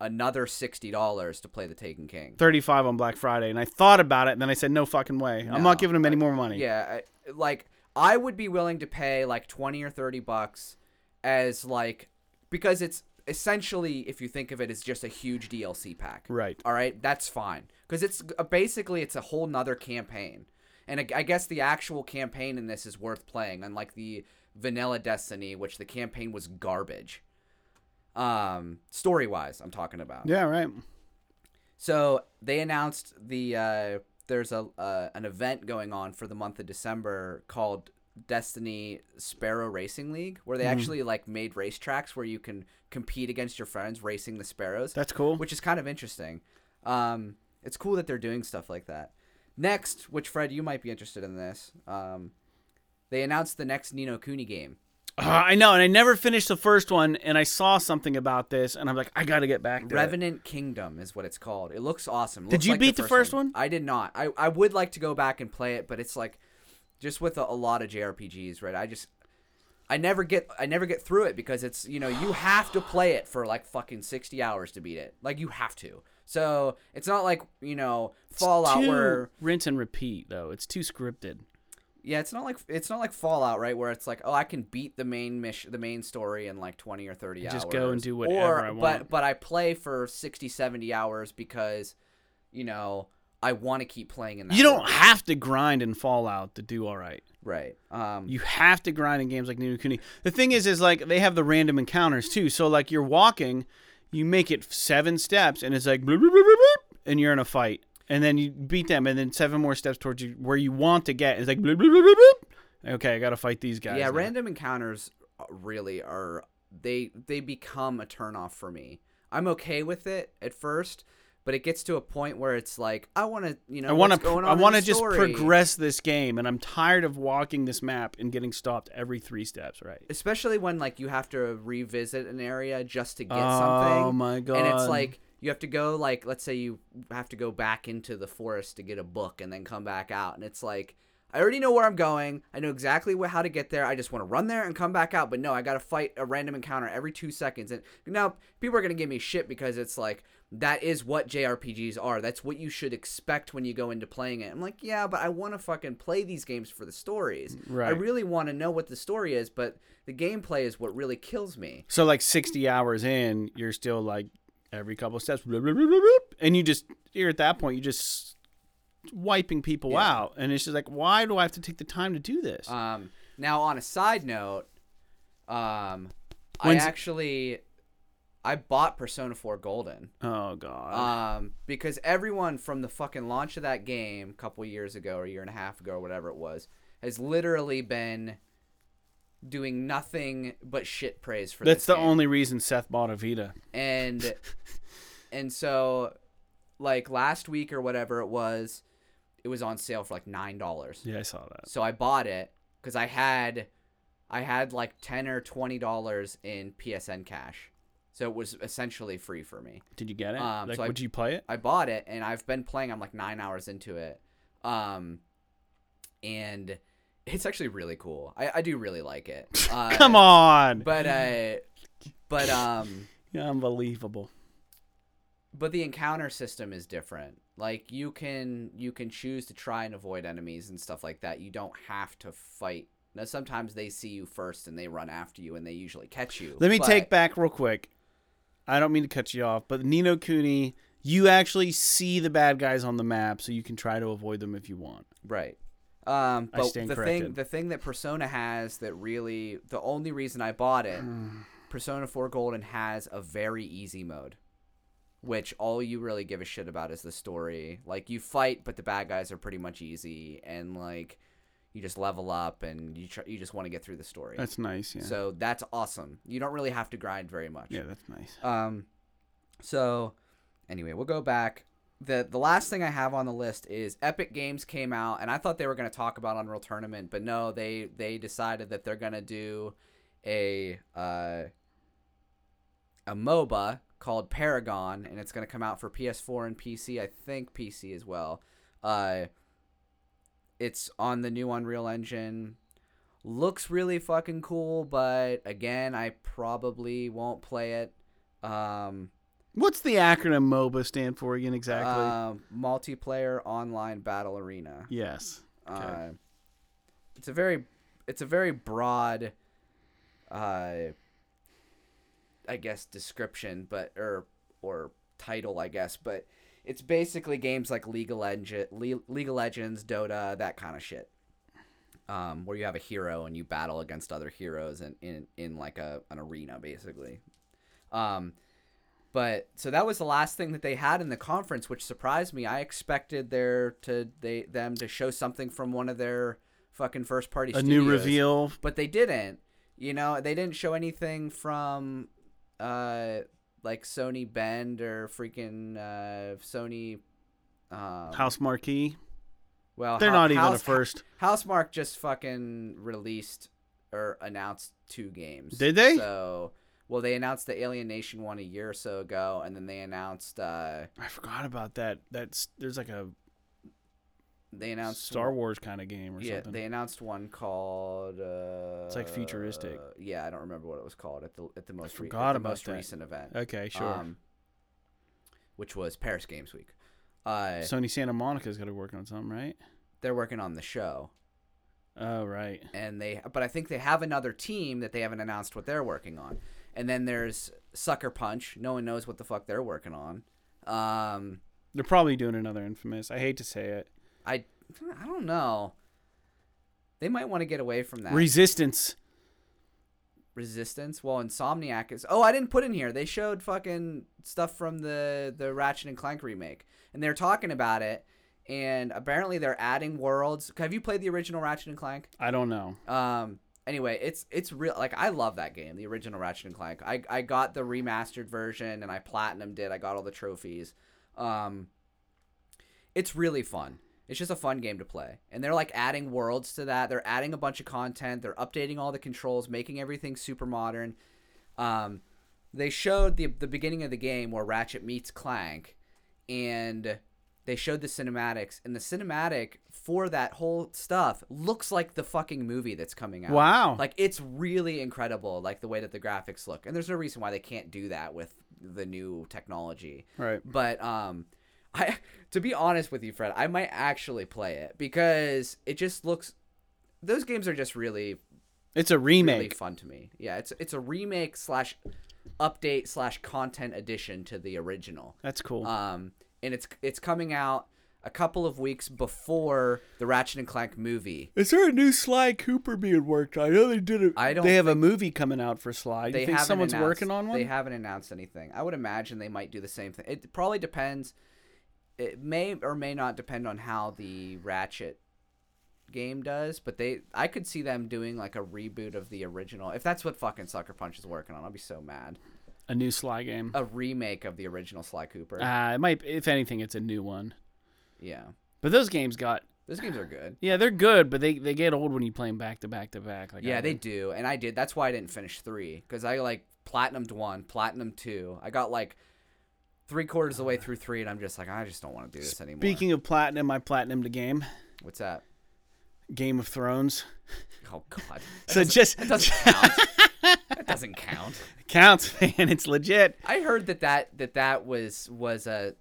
another sixty dollars to play the Taken King. 35 on Black Friday, and I thought about it, and then I said, no fucking way. I'm not giving them any more money. Yeah, I, like I would be willing to pay like twenty or thirty bucks as like because it's essentially, if you think of it, as just a huge DLC pack. Right. All right, that's fine because it's basically it's a whole nother campaign, and I, I guess the actual campaign in this is worth playing, unlike the vanilla Destiny, which the campaign was garbage. Um, story wise, I'm talking about. Yeah, right. So they announced the uh, there's a uh, an event going on for the month of December called Destiny Sparrow Racing League, where they Mm-hmm. actually like made racetracks where you can compete against your friends racing the sparrows. That's cool. which is kind of interesting. Um, it's cool that they're doing stuff like that. Next, which Fred, you might be interested in this. Um, they announced the next Ni no Kuni game. Uh, I know, and I never finished the first one, and I saw something about this, and I'm like, I got to get back to it. Revenant Kingdom is what it's called. It looks awesome. It Did looks you like beat the first one? I did not. I, I would like to go back and play it, but it's like just with a, a lot of JRPGs, right? I just I never get I never get through it because it's you know you have to play it for like fucking sixty hours to beat it. Like you have to. So it's not like you know Fallout Too where rinse and repeat, though. It's too scripted. Yeah it's not like it's not like Fallout right where it's like oh I can beat the main mission the main story in like twenty or thirty hours. Just go and do whatever or, I But want. but but I play for 60, 70 hours because you know I want to keep playing in that. You don't world. have to grind in Fallout to do all right. right. Um, You have to grind in games like Ni no Kuni. The thing is, is like they have the random encounters too. So like you're walking, you make it seven steps, and it's like bloop, bloop, bloop, bloop, bloop, and you're in a fight, and then you beat them, and then seven more steps towards you where you want to get. It's like bloop, bloop, bloop, bloop, okay, I got to fight these guys. yeah, now. random encounters really are they they become a turnoff for me. I'm okay with it at first, but it gets to a point where it's like I want to, you know, I want to. I want to just progress this game, and I'm tired of walking this map and getting stopped every three steps. Right. especially when like you have to revisit an area just to get Oh something. Oh my god! And it's like you have to go like let's say you have to go back into the forest to get a book and then come back out and it's like I already know where I'm going. I know exactly wh- how to get there. I just want to run there and come back out. But no, I got to fight a random encounter every two seconds. And now people are going to give me shit because it's like, that is what JRPGs are. That's what you should expect when you go into playing it. I'm like, yeah, but I want to fucking play these games for the stories. Right. I really want to know what the story is, but the gameplay is what really kills me. So like 60 hours in, you're still like every couple of steps, bloop, bloop, bloop, and you just you're at that point, you just wiping people Yeah. out, and it's just like, why do I have to take the time to do this? Um, now on a side note, um, I actually I bought Persona 4 Golden. oh god. Um, because everyone from the fucking launch of that game a couple years ago or a year and a half ago or whatever it was has literally been doing nothing but shit praise for That's the game. only reason Seth bought a Vita. and and so like last week or whatever it was it was on sale for like nine dollars Yeah, I saw that. so i bought it because i had i had like 10 or 20 dollars in psn cash so it was essentially free for me Did you get it? Um, like, so I- you play it? i bought it and i've been playing i'm like nine hours into it um and it's actually really cool i, I do really like it uh, Come on. but uh but um Unbelievable. but the encounter system is different like you can you can choose to try and avoid enemies and stuff like that you don't have to fight now sometimes they see you first and they run after you and they usually catch you Let me but- take back real quick. I don't mean to cut you off, but Ni no Kuni, you actually see the bad guys on the map, so you can try to avoid them if you want. right um I but stand the thing the thing that persona has that really the only reason i bought it persona 4 golden has a very easy mode which all you really give a shit about is the story like you fight but the bad guys are pretty much easy and like you just level up and you try, you just want to get through the story That's nice. Yeah. So that's awesome. You don't really have to grind very much. yeah, that's nice. Um so anyway, we'll go back. The the last thing I have on the list is Epic Games came out and I thought they were going to talk about Unreal Tournament, but no, they they decided that they're going to do a uh a MOBA called Paragon and it's going to come out for PS4 and PC, I think PC as well. Uh it's on the new Unreal Engine. Looks really fucking cool, but again, I probably won't play it. Um, What's the acronym MOBA stand for again exactly? um, multiplayer online battle arena. yes. Uh, it's a very, it's a very broad, uh, I guess description, but or or title, I guess, but it's basically games like League of Legend, Le- League of Legends, Dota, that kind of shit. Um, where you have a hero and you battle against other heroes in in, in like a an arena, basically. Um, but so that was the last thing that they had in the conference, which surprised me. I expected there to they them to show something from one of their fucking first party A new reveal. but they didn't. You know, they didn't show anything from uh like Sony Bend or freaking uh Sony um, Housemarque. Well, They're Hou- not even a first. House- Mark just fucking released or announced two games. Did they? So, well, they announced the Alienation one a year or so ago, and then they announced uh, I forgot about that. That's there's like a they announced Star Wars kind of game or something. Yeah, something. they announced one called. Uh, it's like futuristic. Yeah, I don't remember what it was called at the at the most re- forgot the about most that. recent event. okay, sure. Um, which was Paris Games Week. Uh, Sony Santa Monica's got to work on something, right? they're working on the show. Oh, right. and they but I think they have another team that they haven't announced what they're working on. And then there's Sucker Punch. No one knows what the fuck they're working on. Um, They're probably doing another Infamous. I hate to say it. I I don't know. They might want to get away from that. Resistance. Resistance. Well, Insomniac is. Oh, I didn't put in here. They showed fucking stuff from the the Ratchet and Clank remake, and they're talking about it. And apparently, they're adding worlds. Have you played the original Ratchet and Clank? I don't know. Um. Anyway, it's it's real. Like I love that game, the original Ratchet and Clank. I I got the remastered version and I platinum did. I got all the trophies. Um. It's really fun. It's just a fun game to play, and they're like adding worlds to that. They're adding a bunch of content. They're updating all the controls, making everything super modern. Um, they showed the the beginning of the game where Ratchet meets Clank, and they showed the cinematics, and the cinematic for that whole stuff looks like the fucking movie that's coming out. Wow. Like it's really incredible, like the way that the graphics look, and there's no reason why they can't do that with the new technology. Right. But um, I to be honest with you, Fred, I might actually play it because it just looks. Those games are just really It's a really remake. fun to me. Yeah, it's it's a remake slash update slash content addition to the original. That's cool. Um, and it's it's coming out a couple of weeks before the Ratchet and Clank movie. Is there a new Sly Cooper being worked on? I know they did it. I don't They have a movie coming out for Sly. Do They you think someone's working on one? They haven't announced anything. I would imagine they might do the same thing. It probably depends. It may or may not depend on how the Ratchet game does, but they I could see them doing like a reboot of the original. If that's what fucking Sucker Punch is working on, I'll be so mad. a new Sly game. A remake of the original Sly Cooper. Uh, it might. If anything, it's a new one. Yeah. But those games got. Those games are good. Yeah, they're good, but they, they get old when you play them back to back to back. Like Yeah, they do, and I did. That's why I didn't finish three because I like platinumed one, platinum two. I got like three quarters of the way through three, and I'm just like, I just don't want to do this anymore. Speaking of platinum, I platinumed a game, What's that? Game of Thrones. Oh God. So just that doesn't count. that doesn't count. It counts, man. It's legit. I heard that that that that was was a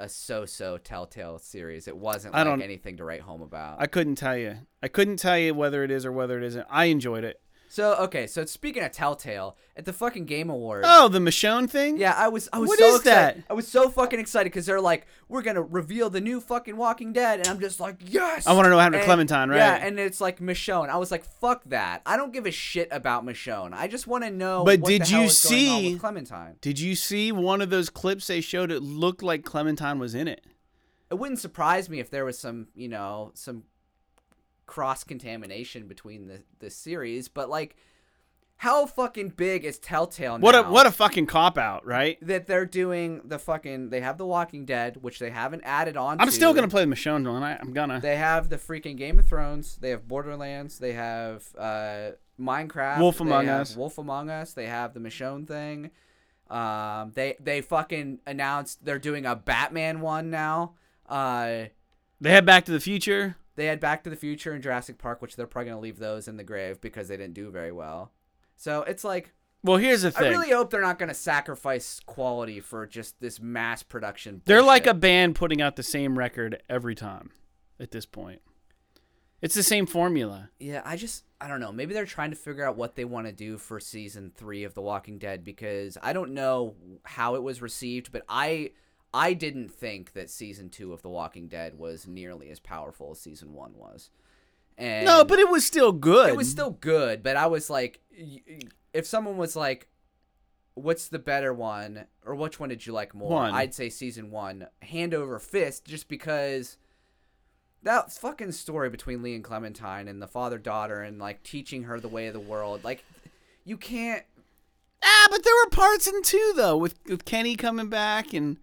a so-so Telltale series. It wasn't I like don't- anything to write home about. I couldn't tell you. I couldn't tell you whether it is or whether it isn't. I enjoyed it. So okay, so speaking of Telltale, at the fucking Game Awards. Oh, the Michonne thing. Yeah, I was I was What so is excited. that? I was so fucking excited because they're like, we're gonna reveal the new fucking Walking Dead, and I'm just like, yes. I wanna know what happened to Clementine, right? Yeah, and it's like Michonne. I was like, fuck that. I don't give a shit about Michonne. I just want to know. But what did you see- Clementine? Did you see one of those clips they showed? It looked like Clementine was in it. It wouldn't surprise me if there was some, you know, some cross contamination between the the series, but like, how fucking big is Telltale now? What a what a fucking cop out, right? that they're doing the fucking they have the Walking Dead, which they haven't added on. I'm to. still gonna play the Michonne one. I, I'm gonna. They have the freaking Game of Thrones. They have Borderlands. They have uh, Minecraft. Wolf Among have Us. Wolf Among Us. They have the Michonne thing. Um, they they fucking announced they're doing a Batman one now. Uh, They had Back to the Future. They had Back to the Future and Jurassic Park, which they're probably gonna leave those in the grave because they didn't do very well. So it's like Well, here's the thing. I really hope they're not gonna sacrifice quality for just this mass production. They're like a band putting out the same record every time. At this point, it's the same formula. Yeah, I just I don't know. Maybe they're trying to figure out what they want to do for season three of The Walking Dead because I don't know how it was received, but I I didn't think that season two of The Walking Dead was nearly as powerful as season one was. And no, but it was still good. it was still good. But I was like, if someone was like, "What's the better one?" or "Which one did you like more?" One. I'd say season one, hand over fist, just because that fucking story between Lee and Clementine and the father daughter and like teaching her the way of the world, like you can't. ah, but there were parts in two though, with with Kenny coming back and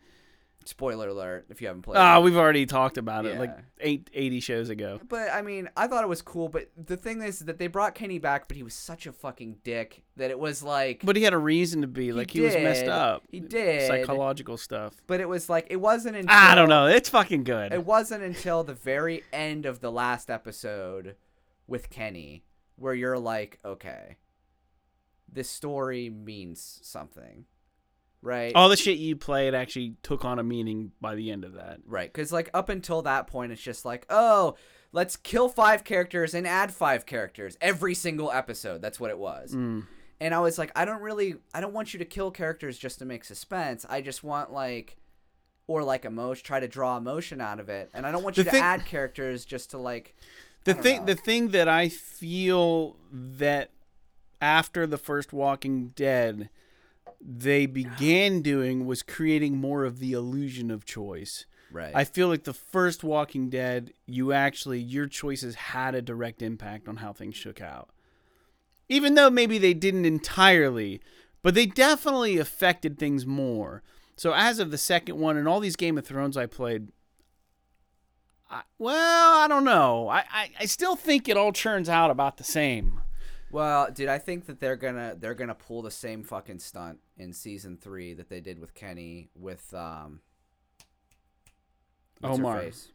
Spoiler alert if you haven't played. ah, it. we've already talked about it like eight, 80 shows ago. But I mean, I thought it was cool. But the thing is that they brought Kenny back, but he was such a fucking dick that it was like. But he had a reason to be like he, was messed did. up. He did. Psychological stuff. But it was like it wasn't until I don't know. It's fucking good. It wasn't until the very end of the last episode with Kenny where you're like, okay, this story means something, right? All the shit you played actually took on a meaning by the end of that. Right, because like up until that point, it's just like, oh, let's kill five characters and add five characters every single episode. That's what it was. Mm. And I was like, I don't really, I don't want you to kill characters just to make suspense. I just want like, or like emotion, try to draw emotion out of it. And I don't want The you to thing- add characters just to like. The thing, know. the thing that I feel that after the first Walking Dead, they began doing was creating more of the illusion of choice. Right. I feel like the first Walking Dead, you actually your choices had a direct impact on how things shook out. Even though maybe they didn't entirely, but they definitely affected things more. So as of the second one and all these Game of Thrones I played, I, well, I don't know. I, I, I still think it all turns out about the same. Well, dude, I think that they're gonna they're gonna pull the same fucking stunt in season three that they did with Kenny with um Omid.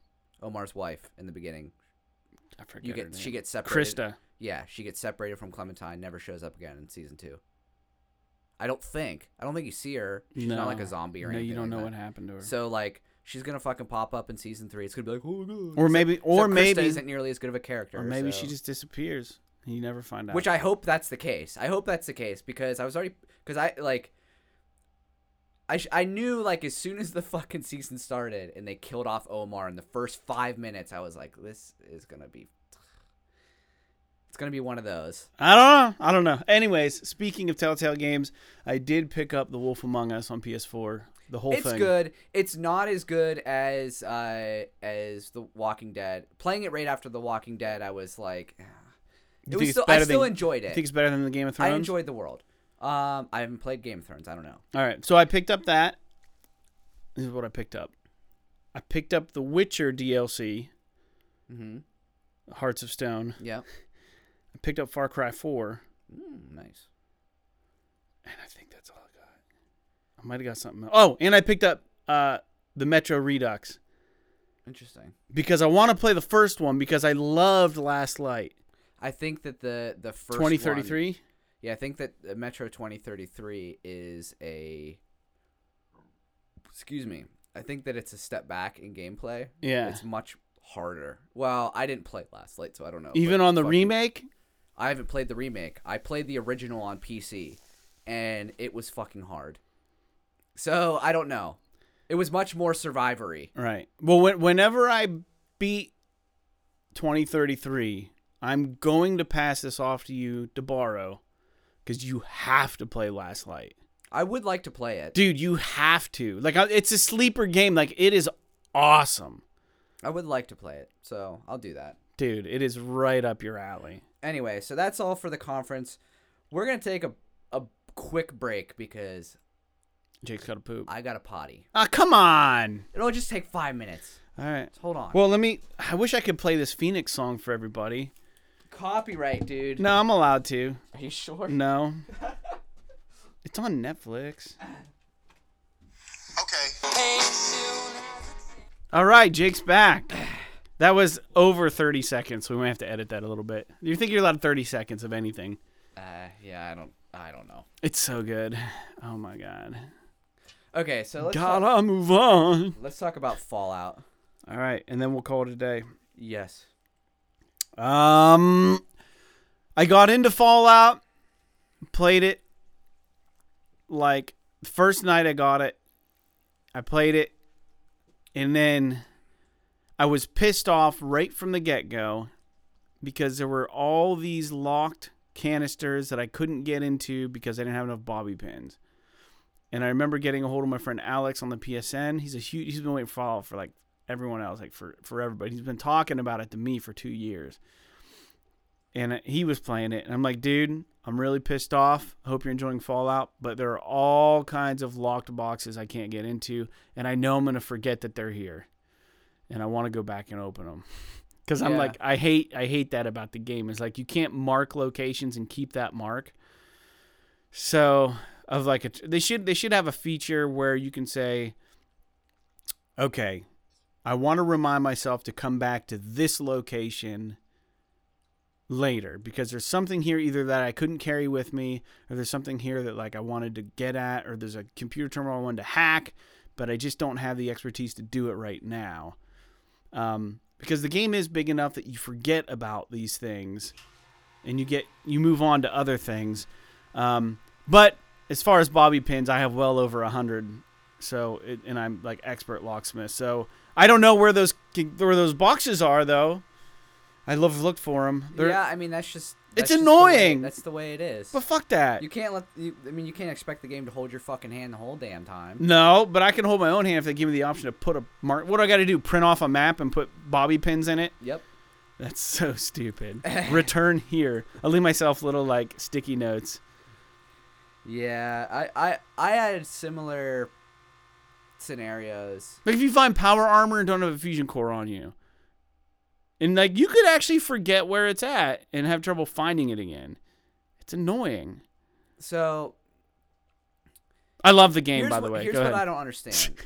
Omid's wife in the beginning. I forget You her get she gets separated. Christa. Yeah, she gets separated from Clementine. Never shows up again in season two. I don't think. I don't think you see her. She's not like a zombie or no, anything. you don't like know that. what happened to her. So like she's gonna fucking pop up in season three. It's gonna be like, oh god. or maybe, or so Christa maybe, isn't nearly as good of a character. or maybe so- she just disappears. You never find out. Which I hope that's the case. I hope that's the case because I was already because I like. I, sh- I knew like as soon as the fucking season started and they killed off Omid in the first five minutes, I was like, this is gonna be. It's gonna be one of those. I don't know. I don't know. Anyways, speaking of Telltale games, I did pick up The Wolf Among Us on PS4. The whole thing. it's thing. good. It's not as good as uh as The Walking Dead. Playing it right after The Walking Dead, I was like, ah. You it was still. I still than- enjoyed I it. think it's better than the Game of Thrones. I enjoyed the world. Um, I haven't played Game of Thrones. I don't know. All right, so I picked up that. This is what I picked up. I picked up the Witcher DLC, Mm-hmm. Hearts of Stone. Yeah. I picked up Far Cry 4, Mm, nice. and I think that's all I got. I might have got something else. Oh, and I picked up uh, the Metro Redux Interesting. because I want to play the first one because I loved Last Light. I think that the the first 2033. one- yeah, I think that Metro 2033 is a. Excuse me. I think that it's a step back in gameplay. Yeah. It's much harder. Well, I didn't play Last Light, so I don't know. Even on the fucking- remake, I haven't played the remake. I played the original on PC, and it was fucking hard. So I don't know. It was much more survivory. right? Well, when, whenever I beat 2033, I'm going to pass this off to you to borrow because you have to play Last Light. I would like to play it. dude you have to like it's a sleeper game like it is awesome I would like to play it, so I'll do that. dude it is right up your alley Anyway, so that's all for the conference. We're gonna take a a quick break because jake's gotta poop I got a potty. ah come on It'll just take five minutes. all right So hold on. well let me i wish i could play this phoenix song for everybody Copyright, dude. no i'm allowed to Are you sure? no it's on netflix Okay. all right jake's back that was over 30 seconds so we might have to edit that a little bit you think you're allowed 30 seconds of anything Uh, yeah, I don't. I don't know. it's so good oh my god Okay, so let's talk, gotta move on let's talk about Fallout. all right and then we'll call it a day Yes. Um, I got into Fallout, played it. Like first night I got it, I played it, and then I was pissed off right from the get go because there were all these locked canisters that I couldn't get into because I didn't have enough bobby pins. And I remember getting a hold of my friend Alex on the PSN. He's a huge. He's been waiting for Fallout for like everyone else, like for for everybody. He's been talking about it to me for two years. And he was playing it, and I'm like, dude, I'm really pissed off. Hope you're enjoying Fallout, but there are all kinds of locked boxes I can't get into, and I know I'm gonna forget that they're here, and I want to go back and open them. Because I'm like, I hate, I hate that about the game. Is like you can't mark locations and keep that mark. So of like a, they should they should have a feature where you can say, okay, I want to remind myself to come back to this location later because there's something here either that I couldn't carry with me or there's something here that like I wanted to get at or there's a computer terminal I wanted to hack but I just don't have the expertise to do it right now. Um, because the game is big enough that you forget about these things and you get you move on to other things. Um, but as far as bobby pins, I have well over a hundred. So it, and I'm like expert locksmith. So I don't know where those where those boxes are though. I love looked for them. They're, yeah, I mean that's just. It's that's just the way- annoying. that's the way it is. But fuck that. You can't let. You, I mean, you can't expect the game to hold your fucking hand the whole damn time. No, but I can hold my own hand if they give me the option to put a mark. What do I got to do? Print off a map and put bobby pins in it? Yep. That's so stupid. Return here. I'll leave myself little like sticky notes. Yeah, I, I, I had similar scenarios. Like if you find power armor and don't have a fusion core on you, and like you could actually forget where it's at and have trouble finding it again. It's annoying. So I love the game, by the what, way. here's Go what ahead. I don't understand.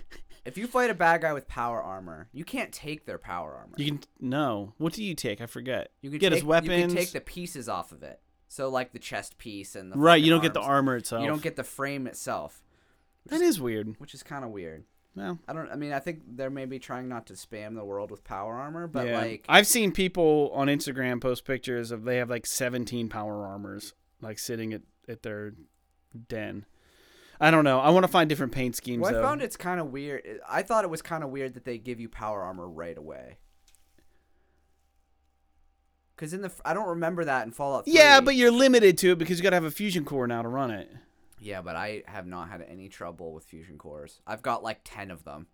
If you fight a bad guy with power armor, you can't take their power armor. You can no. What do you take? I forget. You can get take, his weapons. You can take the pieces off of it. So like the chest piece and the right. You don't get the armor itself. You don't get the frame itself, That is weird. which is kind of weird. Well, I don't. I mean, I think they're maybe trying not to spam the world with power armor, but yeah. like, I've seen people on Instagram post pictures of they have like 17 power armors like sitting at at their den. I don't know. I want to find different paint schemes. well, I though. found it's kind of weird. I thought it was kind of weird that they give you power armor right away. Because in the, I don't remember that in Fallout. 3. Yeah, but you're limited to it because you got to have a fusion core now to run it. Yeah, but I have not had any trouble with fusion cores. I've got like ten of them.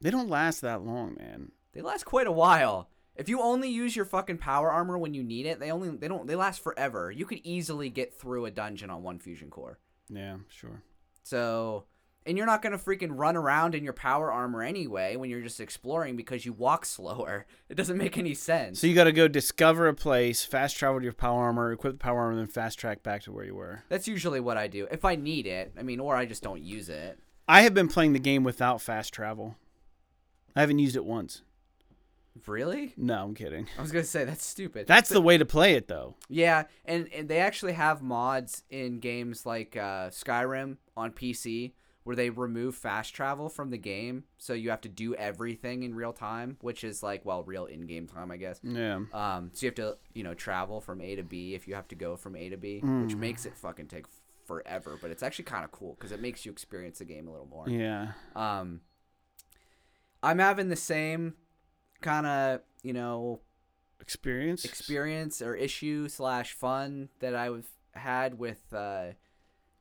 They don't last that long, man. They last quite a while. If you only use your fucking power armor when you need it, they only they don't they last forever. You could easily get through a dungeon on one fusion core. Yeah, sure. So, and you're not gonna freaking run around in your power armor anyway when you're just exploring because you walk slower. It doesn't make any sense. So you got to go discover a place, fast travel to your power armor, equip the power armor, and then fast track back to where you were. That's usually what I do if I need it. I mean, or I just don't use it. I have been playing the game without fast travel. I haven't used it once. Really? No, I'm kidding. I was gonna say that's stupid. That's the way to play it, though. Yeah, and, and they actually have mods in games like uh, Skyrim on PC where they remove fast travel from the game, so you have to do everything in real time, which is like well, real in-game time, I guess. Yeah. Um, so you have to you know travel from A to B if you have to go from A to B, which makes it fucking take forever, but it's actually kind of cool because it makes you experience the game a little more. Yeah. Um, I'm having the same kind of you know Experience. experience or issue slash fun that I've had with uh,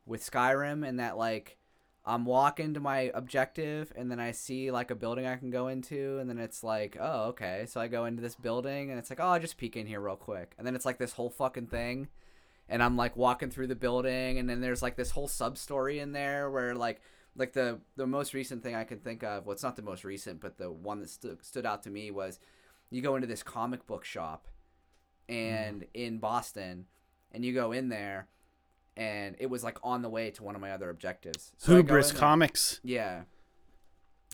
with Skyrim, and that like I'm walking to my objective, and then I see like a building I can go into, and then it's like, oh okay, so I go into this building, and it's like, oh, I'll just peek in here real quick, and then it's like this whole fucking thing, and I'm like walking through the building, and then there's like this whole sub story in there where like like the the most recent thing I can think of, well, it's not the most recent, but the one that stu- stood out to me was you go into this comic book shop and mm. in Boston and you go in there and it was like on the way to one of my other objectives. So Hubris Comics. Yeah.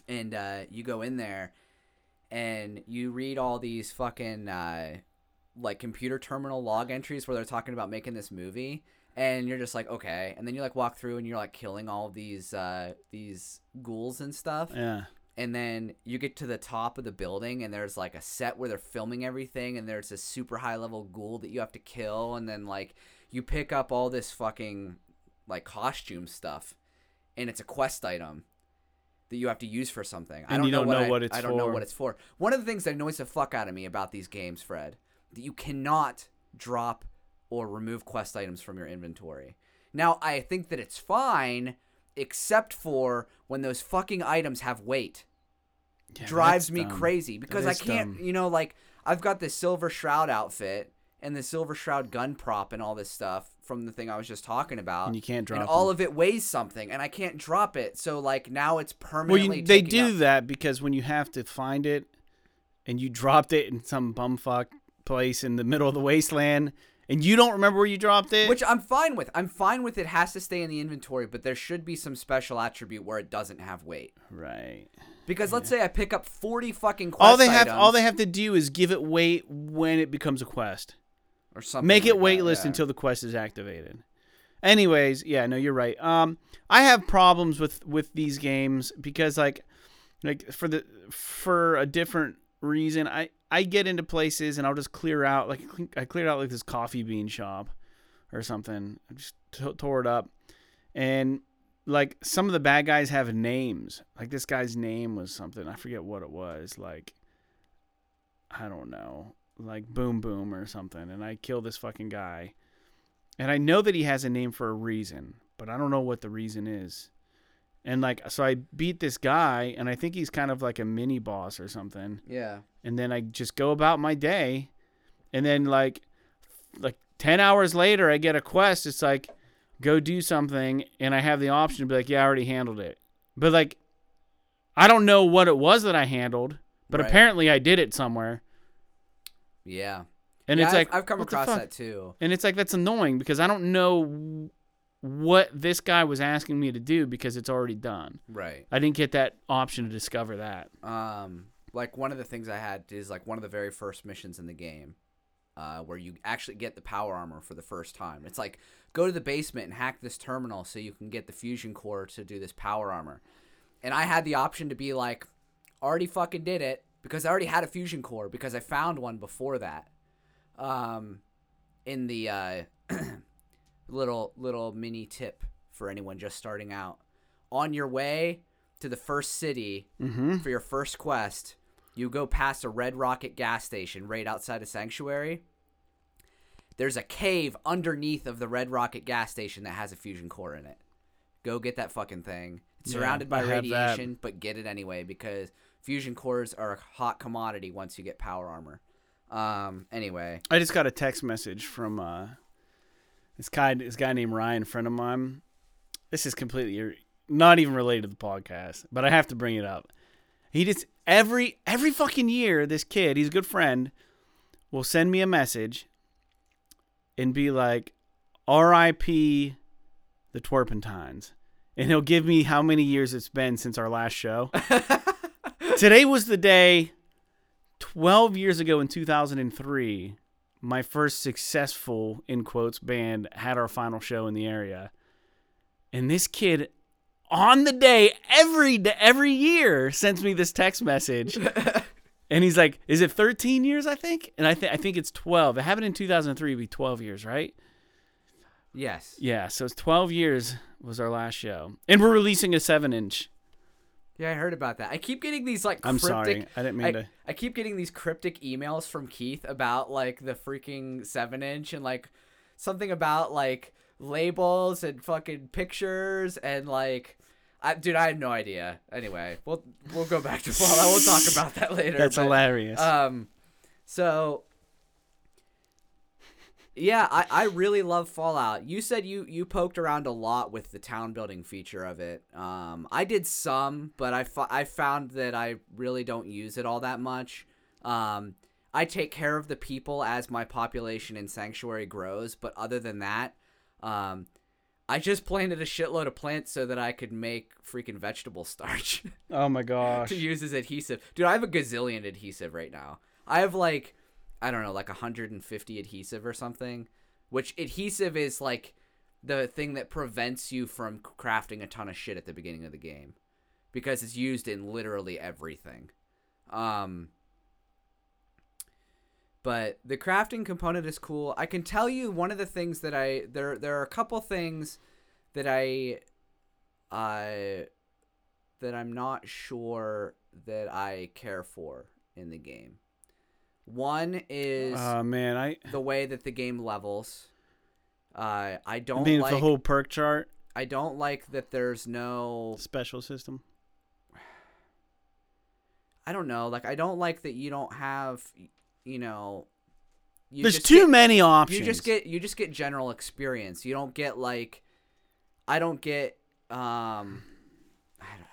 And uh, you go in there and you read all these fucking uh, like computer terminal log entries where they're talking about making this movie and you're just like okay and then you like walk through and you're like killing all these uh, these ghouls and stuff Yeah. and then you get to the top of the building and there's like a set where they're filming everything and there's this super high level ghoul that you have to kill and then like you pick up all this fucking like costume stuff and it's a quest item that you have to use for something. I don't you know don't what know I, what it's I don't know for. what it's for. One of the things that annoys the fuck out of me about these games, Fred, that you cannot drop or remove quest items from your inventory. Now, I think that it's fine except for when those fucking items have weight Yeah, drives me dumb. crazy because I can't, dumb. you know, like I've got this silver shroud outfit and the silver shroud gun prop and all this stuff from the thing I was just talking about. And you can't drop And all them. of it weighs something and I can't drop it. So like now it's Well, permanently you, they do up- that because when you have to find it and you dropped it in some bumfuck place in the middle of the wasteland and you don't remember where you dropped it. Which I'm fine with. I'm fine with it has to stay in the inventory, but there should be some special attribute where it doesn't have weight. right. Because let's say I pick up 40 fucking All they have items all they have to do is give it weight when it becomes a quest. Or something Make it like weightless yeah. until the quest is activated. Anyways, yeah, no, you're right. Um, I have problems with with these games because like, like for the for a different reason, I I get into places and I'll just clear out like I cleared out like this coffee bean shop or something. I just t- tore it up, and like some of the bad guys have names. Like this guy's name was something I forget what it was. Like I don't know, like Boom Boom or something. And I kill this fucking guy, and I know that he has a name for a reason, but I don't know what the reason is. And like, so I beat this guy, and I think he's kind of like a mini boss or something Yeah. and then I just go about my day, and then like like ten hours later, I get a quest. It's like go do something, and I have the option to be like, yeah, I already handled it, but like I don't know what it was that I handled, but Right. apparently I did it somewhere, Yeah. and Yeah, it's I've- like I've come across that too. and it's like that's annoying because I don't know what this guy was asking me to do because it's already done. Right. I didn't get that option to discover that. Um, like one of the things I had is like one of the very first missions in the game, uh, where you actually get the power armor for the first time. It's like go to the basement and hack this terminal so you can get the fusion core to do this power armor. And I had the option to be like, already fucking did it because I already had a fusion core because I found one before that. Um, in the uh, little little mini tip for anyone just starting out. On your way to the first city for your first quest, you go past a Red Rocket gas station right outside of Sanctuary. There's a cave underneath of the Red Rocket gas station that has a fusion core in it. Go get that fucking thing. It's Yeah, surrounded by I radiation, but get it anyway because fusion cores are a hot commodity once you get power armor. Um. Anyway, I just got a text message from uh, this guy, this guy named Ryan, a friend of mine. This is completely not even related to the podcast, but I have to bring it up. He just every every fucking year, this kid, he's a good friend, will send me a message and be like, "R.I.P. the Twerpentines," and he'll give me how many years it's been since our last show. Today was the day 12 years ago in 2003, my first successful, in quotes, band had our final show in the area. And this kid, on the day, every day, every year, sends me this text message. and he's like, Is it 13 years, I think? And I, th- I think it's 12. It happened in 2003, it'd be 12 years, right? yes. Yeah, so it's 12 years was our last show. And we're releasing a 7 inch. Yeah, I heard about that. I keep getting these like I'm cryptic, sorry. I didn't mean I, to. I keep getting these cryptic emails from Keith about like the freaking seven inch and like something about like labels and fucking pictures and like I dude, I have no idea. Anyway, we'll we'll go back to Fallout. We'll talk about that later. That's but, hilarious. Um so yeah, I, I really love Fallout. You said you, you poked around a lot with the town building feature of it. Um, I did some, but I, fo- I found that I really don't use it all that much. Um, I take care of the people as my population in Sanctuary grows, but other than that, um, I just planted a shitload of plants so that I could make freaking vegetable starch oh my gosh. to use as adhesive. Dude, I have a gazillion adhesive right now. I have like I don't know, like 150 adhesive or something, which adhesive is like the thing that prevents you from crafting a ton of shit at the beginning of the game because it's used in literally everything. Um but the crafting component is cool. I can tell you one of the things that I there there are a couple things that I I that I'm not sure that I care for in the game. One is Oh man, I the way that the game levels. Uh, I I don't mean like. the whole perk chart I don't like that there's no. special system. I don't know. Like I don't like that you don't have. You know. You There's too get- many options. You just get you just get general experience. You don't get like. I don't get. Um. I don't,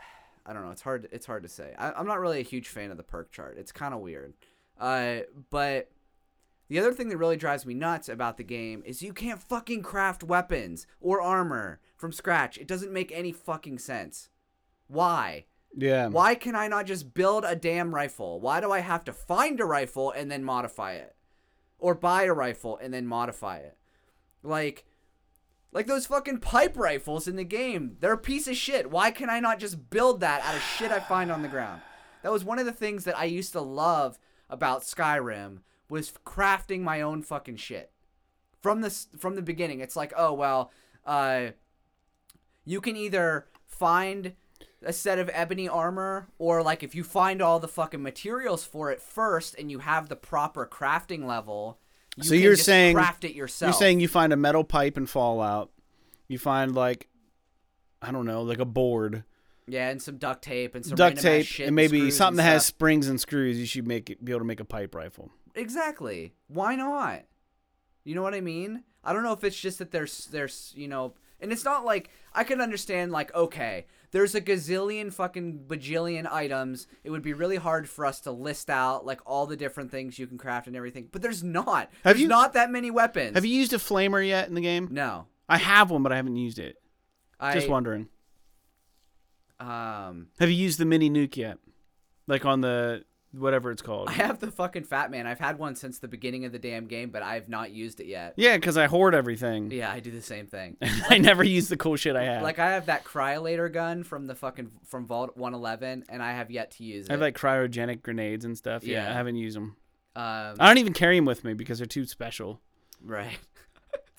I don't know. It's hard. It's hard to say. I, I'm not really a huge fan of the perk chart. It's kind of weird. Uh, but the other thing that really drives me nuts about the game is you can't fucking craft weapons or armor from scratch. It doesn't make any fucking sense. Why? yeah. Why can I not just build a damn rifle? Why do I have to find a rifle and then modify it? Or buy a rifle and then modify it? Like like those fucking pipe rifles in the game. They're a piece of shit. Why can I not just build that out of shit I find on the ground? That was one of the things that I used to love about Skyrim was crafting my own fucking shit. From the from the beginning, it's like, "Oh, well, uh you can either find a set of ebony armor or like if you find all the fucking materials for it first and you have the proper crafting level you So can you're saying- craft it yourself You're saying you find a metal pipe in Fallout. You find like I don't know, like a board, yeah and some duct tape and some duct tape, shit and maybe screws something that has springs and screws. You should make it, be able to make a pipe rifle. exactly why not you know what i mean i don't know if it's just that there's there's you know and it's not like i can understand like okay there's a gazillion fucking bajillion items it would be really hard for us to list out like all the different things you can craft and everything but there's not Have there's you- not that many weapons Have you used a flamer yet in the game? no I have one, but I haven't used it. I Just wondering. Um Have you used the mini nuke yet? Like on the whatever it's called. I have the fucking Fat Man. I've had one since the beginning of the damn game, but I've not used it yet. yeah, because I hoard everything. Yeah, I do the same thing. I never use the cool shit I have. Like I have that cryolator gun from the fucking from Vault 111, and I have yet to use it. I have like cryogenic grenades and stuff. Yeah, Yeah. I haven't used them. um, I don't even carry them with me because they're too special. right.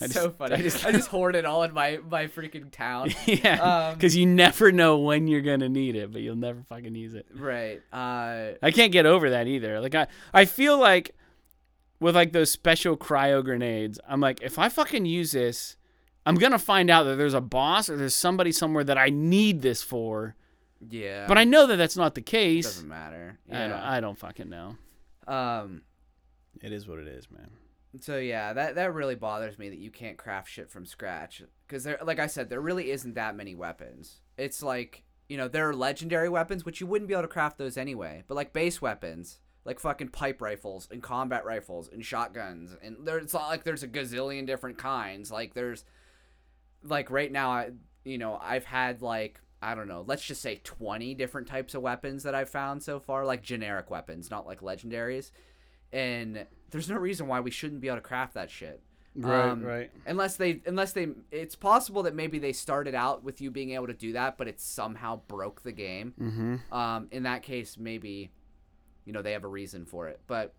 I so just- funny. I just- I just hoard it all in my my freaking town. yeah, Um, because you never know when you're gonna need it, but you'll never fucking use it. right. Uh, I can't get over that either. Like I, I feel like with like those special cryo grenades, I'm like, if I fucking use this, I'm gonna find out that there's a boss or there's somebody somewhere that I need this for. yeah. But I know that that's not the case. doesn't matter. I, don't, Yeah. I don't fucking know. um. It is what it is, man. So yeah, that that really bothers me that you can't craft shit from scratch because there, like I said, there really isn't that many weapons. It's like you know there are legendary weapons which you wouldn't be able to craft those anyway, but like base weapons, like fucking pipe rifles and combat rifles and shotguns, and there it's not like there's a gazillion different kinds. Like there's like right now, I you know I've had like. I don't know. Let's just say 20 different types of weapons that I've found so far, like generic weapons, not like legendaries and there's no reason why we shouldn't be able to craft that shit. Right, Um, right. Unless they, unless they, it's possible that maybe they started out with you being able to do that, but it somehow broke the game. Mm-hmm. Um, in that case, maybe, you know, they have a reason for it. But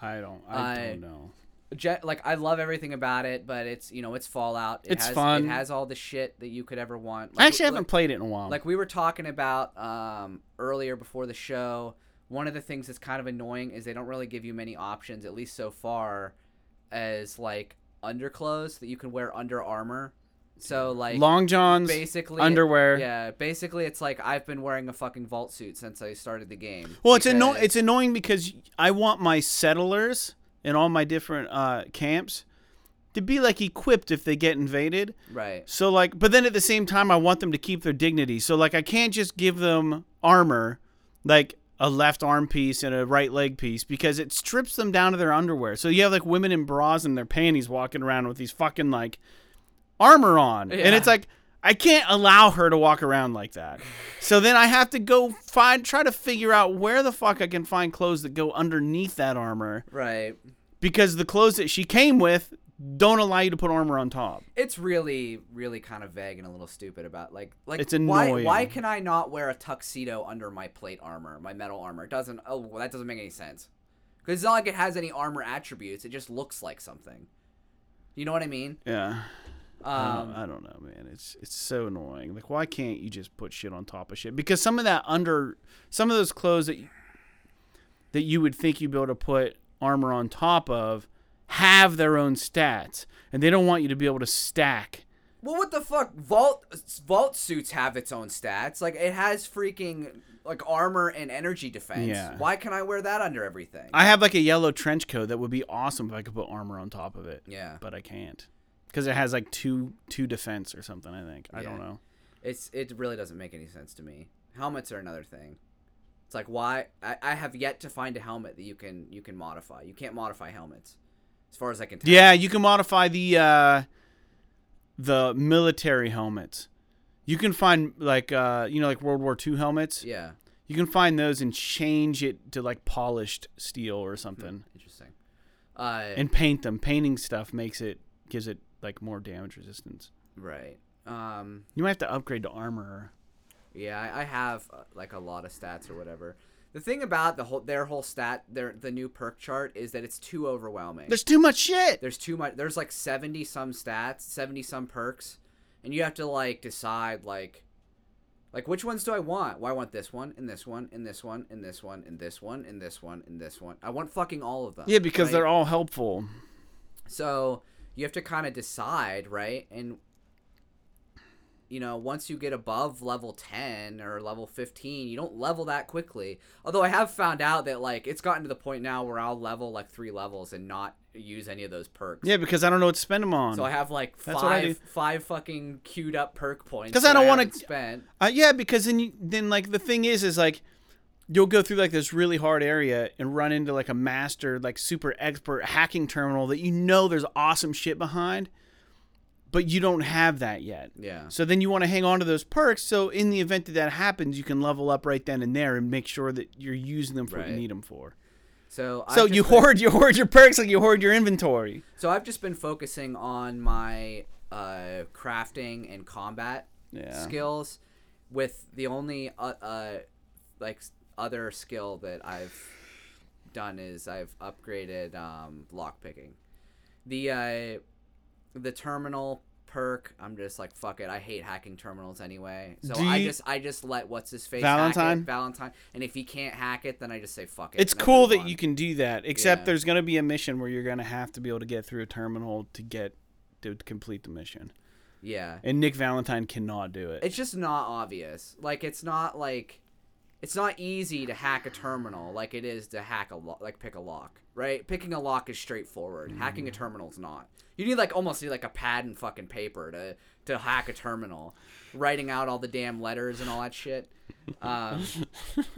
I don't. I, I- don't know. Jet, like I love everything about it, but it's you know it's Fallout. It It's has, fun. It has all the shit that you could ever want. I actually like- haven't played it in a while. like we were talking about um, earlier before the show one of the things that's kind of annoying is they don't really give you many options at least so far as like underclothes that you can wear under armor so like long johns, basically underwear. yeah basically it's like i've been wearing a fucking vault suit since i started the game Well, it's annoying. because- It's annoying because I want my settlers in all my different uh, camps to be like equipped if they get invaded. right So like, but then at the same time, I want them to keep their dignity. So like, I can't just give them armor, like a left arm piece and a right leg piece, because it strips them down to their underwear. So you have like women in bras and their panties walking around with these fucking like armor on, and it's like. I can't allow her to walk around like that. So then I have to go find, try to figure out where the fuck I can find clothes that go underneath that armor right because the clothes that she came with don't allow you to put armor on top. it's really really kind of vague and a little stupid about like like It's why annoying. why can I not wear a tuxedo under my plate armor, my metal armor? It doesn't oh well, that doesn't make any sense. Cuz it's not like it has any armor attributes. It just looks like something. You know what I mean? Yeah. I, Um don't, I don't know, man. It's it's so annoying. Like, why can't you just put shit on top of shit? Because some of that under, some of those clothes that you, that you would think you'd be able to put armor on top of, have their own stats, and they don't want you to be able to stack. Well, what the fuck? Vault vault suits have its own stats. Like it has freaking like armor and energy defense. Yeah. Why can I wear that under everything? I have like a yellow trench coat that would be awesome if I could put armor on top of it. yeah. But I can't. Because it has like two two defense or something. I think I don't know. It's it really doesn't make any sense to me. Helmets are another thing. It's like why I, I have yet to find a helmet that you can you can modify. You can't modify helmets, as far as I can tell. Yeah, you can modify the uh, the military helmets. You can find like uh, you know like World War II helmets. Yeah. You can find those and change it to like polished steel or something, Interesting. Uh, and paint them. Painting stuff makes it gives it like more damage resistance. right. Um. You might have to upgrade to armor. Yeah, I, I have uh, like a lot of stats or whatever. The thing about the whole their whole stat their the new perk chart is that it's too overwhelming. There's too much shit. there's too much there's like 70 some stats 70 some perks and you have to like decide like like which ones do i want well i want this one and this one and this one and this one and this one and this one and this one i want fucking all of them Yeah, because right? they're all helpful. so you have to kind of decide right and you know once you get above level 10 or level 15 you don't level that quickly although i have found out that like it's gotten to the point now where i'll level like three levels and not use any of those perks Yeah, because I don't know what to spend them on. so I have like That's what I do. five five fucking queued up perk points. Because I don't wanna- haven't. Uh, yeah, because then you, then like the thing is is like you'll go through like this really hard area and run into like a master like super expert hacking terminal that you know there's awesome shit behind, but you don't have that yet. Yeah. So then you want to hang on to those perks. So in the event that that happens, you can level up right then and there and make sure that you're using them for what you Right. need them for. So I've So you been- hoard you hoard your perks like you hoard your inventory. So I've just been focusing on my uh, crafting and combat Yeah. skills, with the only uh, uh, like other skill that I've done is I've upgraded um, lockpicking. The uh, the terminal perk, I'm just like fuck it. I hate hacking terminals anyway. So I just I just let what's his face Valentine? it, Valentine, and if he can't hack it, then I just say fuck it. It's cool that on. you can do that, except Yeah. there's going to be a mission where you're going to have to be able to get through a terminal to get to complete the mission. Yeah. And Nick Valentine cannot do it. it's just not obvious. Like it's not like it's not easy to hack a terminal like it is to hack a lock, like pick a lock, right? Picking a lock is straightforward. Hacking a terminal is not. You need like almost need like a pad and fucking paper to to hack a terminal, writing out all the damn letters and all that shit. Um,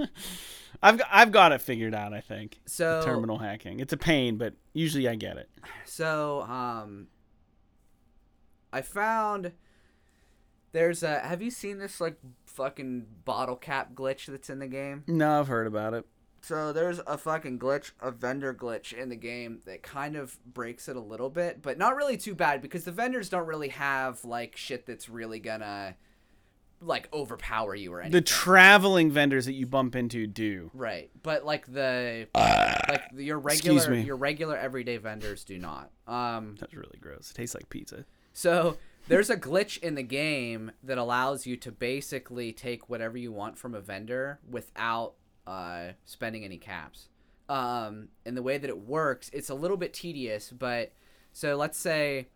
I've I've got it figured out, I think. so Terminal hacking. It's a pain, but usually I get it. So, um, I found there's a. Have you seen this like fucking bottle cap glitch that's in the game? No, I've heard about it. So there's a fucking glitch, a vendor glitch in the game that kind of breaks it a little bit, but not really too bad because the vendors don't really have like shit that's really gonna like overpower you or anything. The traveling vendors that you bump into do. right, but like the like your regular your regular everyday vendors do not. Um, That's really gross. It tastes like pizza. So there's a glitch in the game that allows you to basically take whatever you want from a vendor without uh, spending any caps. Um, and the way that it works, it's a little bit tedious, but so let's say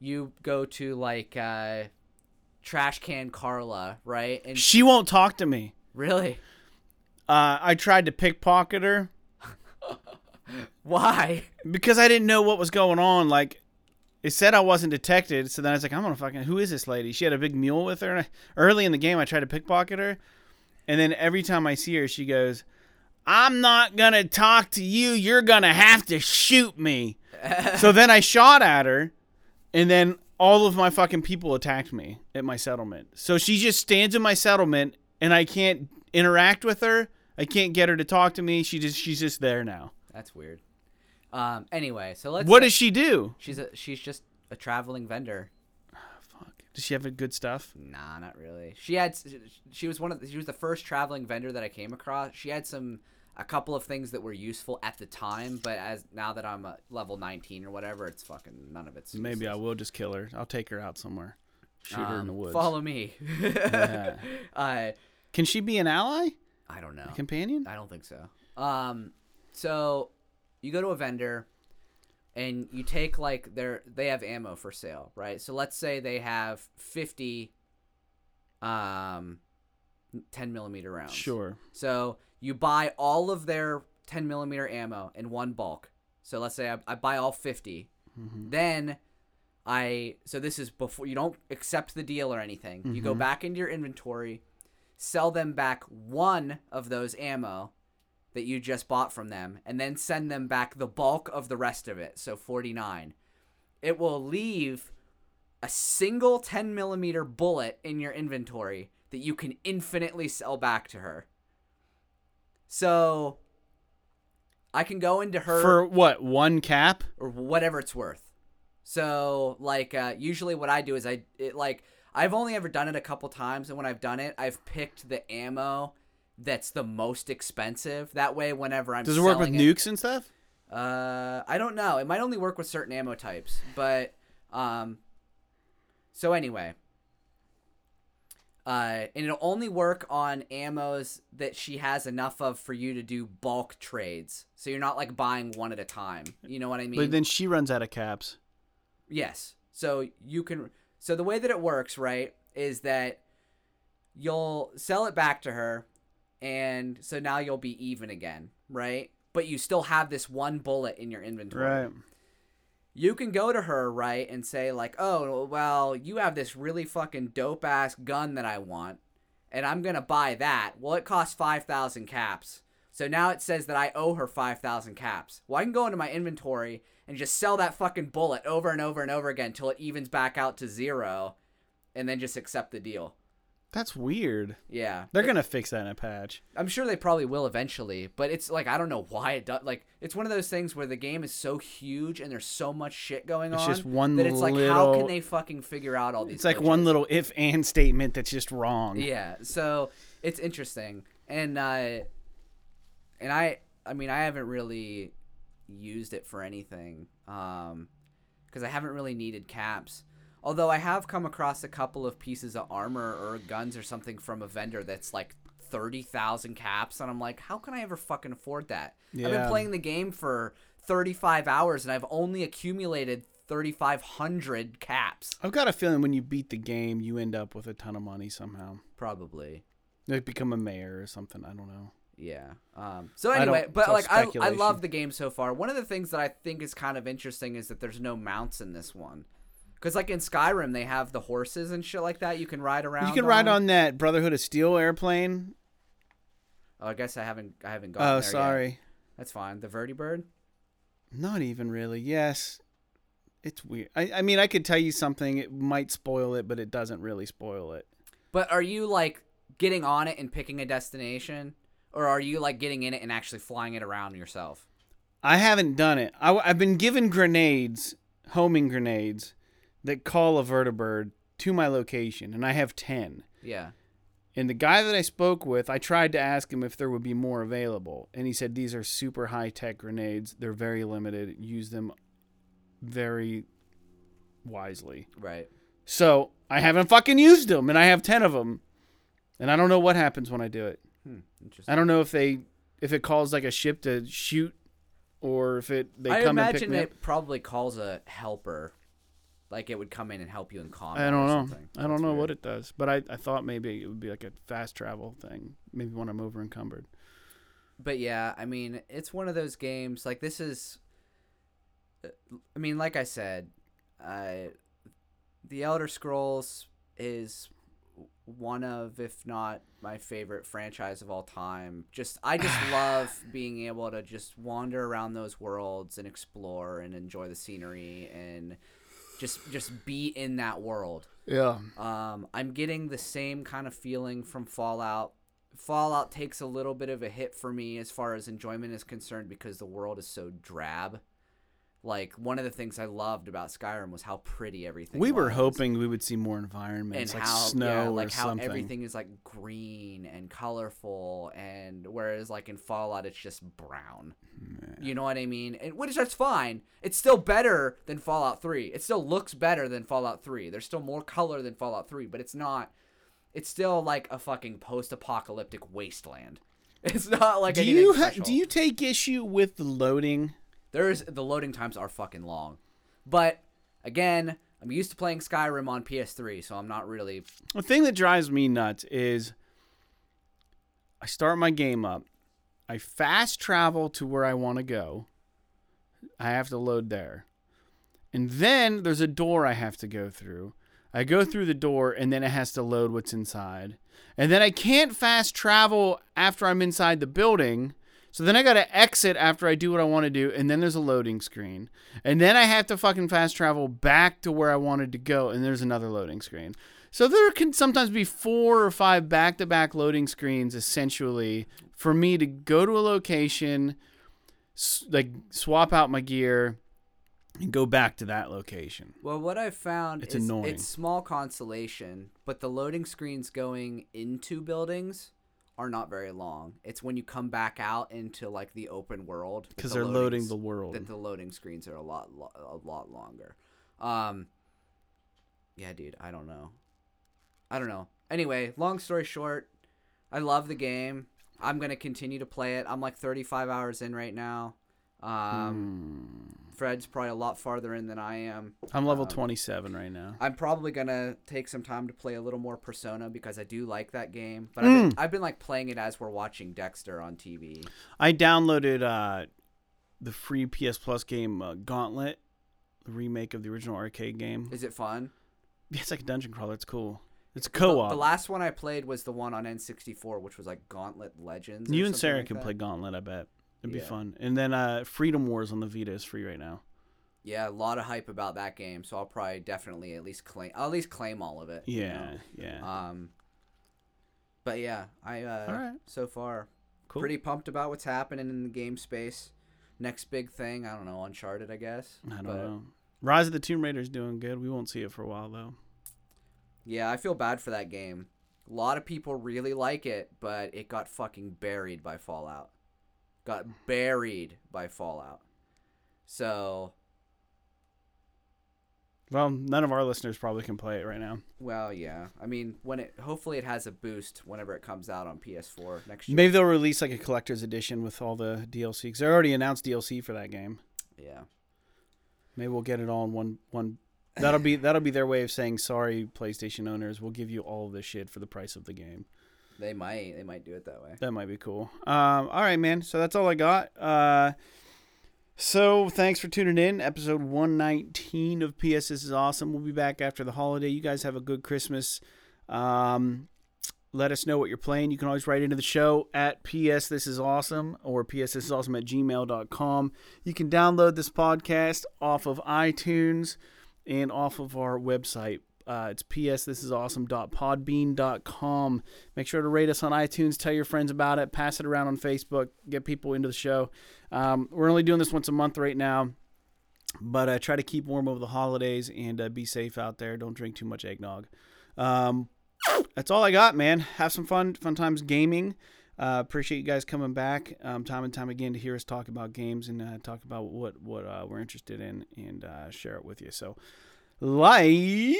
you go to like uh, Trash Can Carla, right? And She won't talk to me. really, Uh, I tried to pickpocket her why? because I didn't know what was going on. Like, it said I wasn't detected, so then I was like, I'm gonna fucking. Who is this lady? She had a big mule with her. And I, early in the game, I tried to pickpocket her, and then every time I see her, she goes, "I'm not gonna talk to you. You're gonna have to shoot me." so then I shot at her, and then all of my fucking people attacked me at my settlement. So she just stands in my settlement, and I can't interact with her. I can't get her to talk to me. She just she's just there now. That's weird. Um, anyway, so let's. What does she do? She's a she's just a traveling vendor. Fuck. Does she have a good stuff? Nah, not really. She had she was one of the, she was the first traveling vendor that I came across. She had some a couple of things that were useful at the time, but as now that I'm a level 19 or whatever, it's fucking none of it's Maybe I will just kill her. I'll take her out somewhere. Shoot her in the Um, woods. Follow me. Yeah. uh, Can she be an ally? I don't know. A companion? I don't think so. Um, so you go to a vendor and you take like their they have ammo for sale, right? So let's say they have 50 um 10 millimeter rounds. Sure. So you buy all of their 10 millimeter ammo in one bulk. So let's say I, I buy all 50. Then I so this is before you don't accept the deal or anything. You go back into your inventory, sell them back one of those ammo that you just bought from them, and then send them back the bulk of the rest of it. So 49. It will leave a single 10 millimeter bullet in your inventory that you can infinitely sell back to her. So I can go into her For what? One cap? or whatever it's worth. So like uh, usually what I do is I it like I've only ever done it a couple times and when I've done it I've picked the ammo that's the most expensive. That way whenever I'm Does it work with selling nukes and stuff? uh, I don't know. It might only work with certain ammo types, but um. So anyway, uh, and it'll only work on ammos that she has enough of for you to do bulk trades. So you're not like buying one at a time. You know what I mean? But then she runs out of caps. Yes. So you can. So the way that it works, right, is that you'll sell it back to her, and so now you'll be even again, right? But you still have this one bullet in your inventory. Right. You can go to her, right, and say like, "Oh, well, you have this really fucking dope ass gun that I want, and I'm gonna buy that. Well, it costs five thousand caps." So now it says that I owe her 5,000 caps. Well, I can go into my inventory and just sell that fucking bullet over and over and over again until it evens back out to zero and then just accept the deal. That's weird. Yeah. They're gonna fix that in a patch. I'm sure they probably will eventually, but it's like I don't know why it does. Like it's one of those things where the game is so huge and there's so much shit going It's on. just one that it's like how can they fucking figure out all these? It's like one little if and statement that's just wrong. Yeah, so it's interesting, and uh, and I, I mean, I haven't really used it for anything, um, because I haven't really needed caps. Although I have come across a couple of pieces of armor or guns or something from a vendor that's like thirty thousand caps, and I'm like, how can I ever fucking afford that? I've been playing the game for thirty five hours, and I've only accumulated thirty five hundred caps, I've got a feeling when you beat the game, you end up with a ton of money somehow. probably. Like become a mayor or something. I don't know. Yeah. Um, so anyway, but like I, I love the game so far. One of the things that I think is kind of interesting is that there's no mounts in this one. Because like in Skyrim, they have the horses and shit like that. You can ride around. You can ride on that Brotherhood of Steel airplane. Oh, I guess I haven't. I haven't gone. Oh, there yet. sorry. That's fine. The vertibird. Not even really. Yes. It's weird. I, I mean, I could tell you something. It might spoil it, but it doesn't really spoil it. But are you like getting on it and picking a destination, or are you like getting in it and actually flying it around yourself? I haven't done it. I, have been given grenades, homing grenades, that call a vertibird to my location, and I have 10. Yeah. And the guy that I spoke with, I tried to ask him if there would be more available. And he said these are super high tech grenades. They're very limited. Use them very wisely. Right. So I haven't fucking used them, and I have 10 of them. And I don't know what happens when I do it. Hmm. Interesting. I don't know if they if it calls like a ship to shoot or if it they I come and pick imagine me up. it probably calls a helper, like it would come in and help you in combat. I don't or know. something. I don't That's know weird. what it does, but I, I thought maybe it would be like a fast travel thing. Maybe when I'm over encumbered. But yeah, I mean, it's one of those games. Like this is, uh, I mean, like I said, uh, the Elder Scrolls is one of, if not my favorite franchise of all time. Just I just love being able to just wander around those worlds and explore and enjoy the scenery and just just be in that world. Yeah. Um, I'm getting the same kind of feeling from Fallout. Fallout takes a little bit of a hit for me as far as enjoyment is concerned because the world is so drab. Like one of the things I loved about Skyrim was how pretty everything. Was. We were hoping we would see more and environments like how snow yeah, or like how something. everything is like green and colorful, and whereas like in Fallout it's just brown. You know what I mean? And which that's fine. It's still better than Fallout 3. It still looks better than Fallout 3. There's still more color than Fallout 3, but it's not. It's still like a fucking post-apocalyptic wasteland. It's not like do you ha- do you take issue with the loading? There's the loading times are fucking long, but again, I'm used to playing Skyrim on PS3, so I'm not really. The thing that drives me nuts is I start my game up. I fast travel to where I want to go. I have to load there. And then there's a door I have to go through. I go through the door and then it has to load what's inside. And then I can't fast travel after I'm inside the building. So then I got to exit after I do what I want to do and then there's a loading screen. And then I have to fucking fast travel back to where I wanted to go and there's another loading screen. So there can sometimes be four or five back-to-back loading screens essentially for me to go to a location like swap out my gear and go back to that location. Well, what I've found It's is annoying. it's small consolation, but the loading screens going into buildings are not very long. It's when you come back out into like the open world Because the they're loading the world. that the loading screens are a lot lo- a lot longer. Um Yeah, dude, I don't know. I don't know. Anyway, long story short, I love the game. I'm going to continue to play it. I'm like 35 hours in right now. Um Fred's probably a lot farther in than I am. I'm level Um, 27 right now. I'm probably gonna take some time to play a little more Persona because I do like that game. But Mm. I've, been, I've been like playing it as we're watching Dexter on TV. I downloaded uh, the free PS Plus game uh, Gauntlet, the remake of the original arcade game. Is it fun? Yeah, it's like a dungeon crawler. It's cool. It's The- co-op. The, last one I played was the one on N64, which was like Gauntlet Legends. you and Sarah like can that. play Gauntlet. I bet it'd be Yeah. fun. And then uh, Freedom Wars on the Vita is free right now. Yeah, a lot of hype about that game, so I'll probably definitely at least claim. I'll at least claim all of it. you Yeah, know? yeah. Um. But yeah, I uh, All right. so far cool. pretty pumped about what's happening in the game space. Next big thing, I don't know, Uncharted, I guess. I don't but, know. Rise of the Tomb Raider is doing good. We won't see it for a while though. Yeah, I feel bad for that game. A lot of people really like it, but it got fucking buried by Fallout. Got buried by Fallout. So, Well, none of our listeners probably can play it right now. well, yeah. I mean, when it hopefully it has a boost whenever it comes out on PS4 next year. Maybe they'll release like a collector's edition with all the DLC because they already announced DLC for that game. Yeah. Maybe we'll get it all in one one. That'll be that'll be their way of saying sorry, PlayStation owners. We'll give you all this shit for the price of the game. They might they might do it that way. That might be cool. Um, all right, man. So that's all I got. Uh, so thanks for tuning in. Episode 119 of PS. This is awesome. We'll be back after the holiday. You guys have a good Christmas. Um, let us know what you're playing. You can always write into the show at PS This Is Awesome or PS This Is Awesome at gmail.com. You can download this podcast off of iTunes and off of our website. Uh, it's PS This Is Awesome.podbean.com. Make sure to rate us on iTunes. Tell your friends about it. Pass it around on Facebook. Get people into the show. Um, we're only doing this once a month right now, but uh, try to keep warm over the holidays and uh, be safe out there. Don't drink too much eggnog. Um, that's all I got, man. Have some fun, fun times gaming. Uh, appreciate you guys coming back um, time and time again to hear us talk about games and uh, talk about what what uh, we're interested in and uh, share it with you. So, like.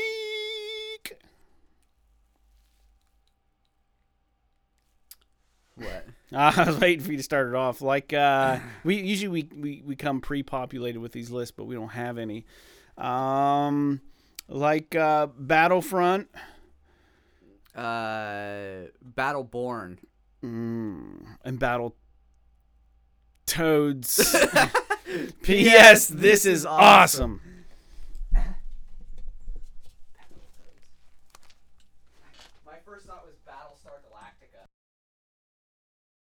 What? I was waiting for you to start it off. Like uh, we usually we, we, we come pre-populated with these lists, but we don't have any. Um, like uh, Battlefront. Uh Battleborn. Mm, and Battle Toads. P.S. This is awesome.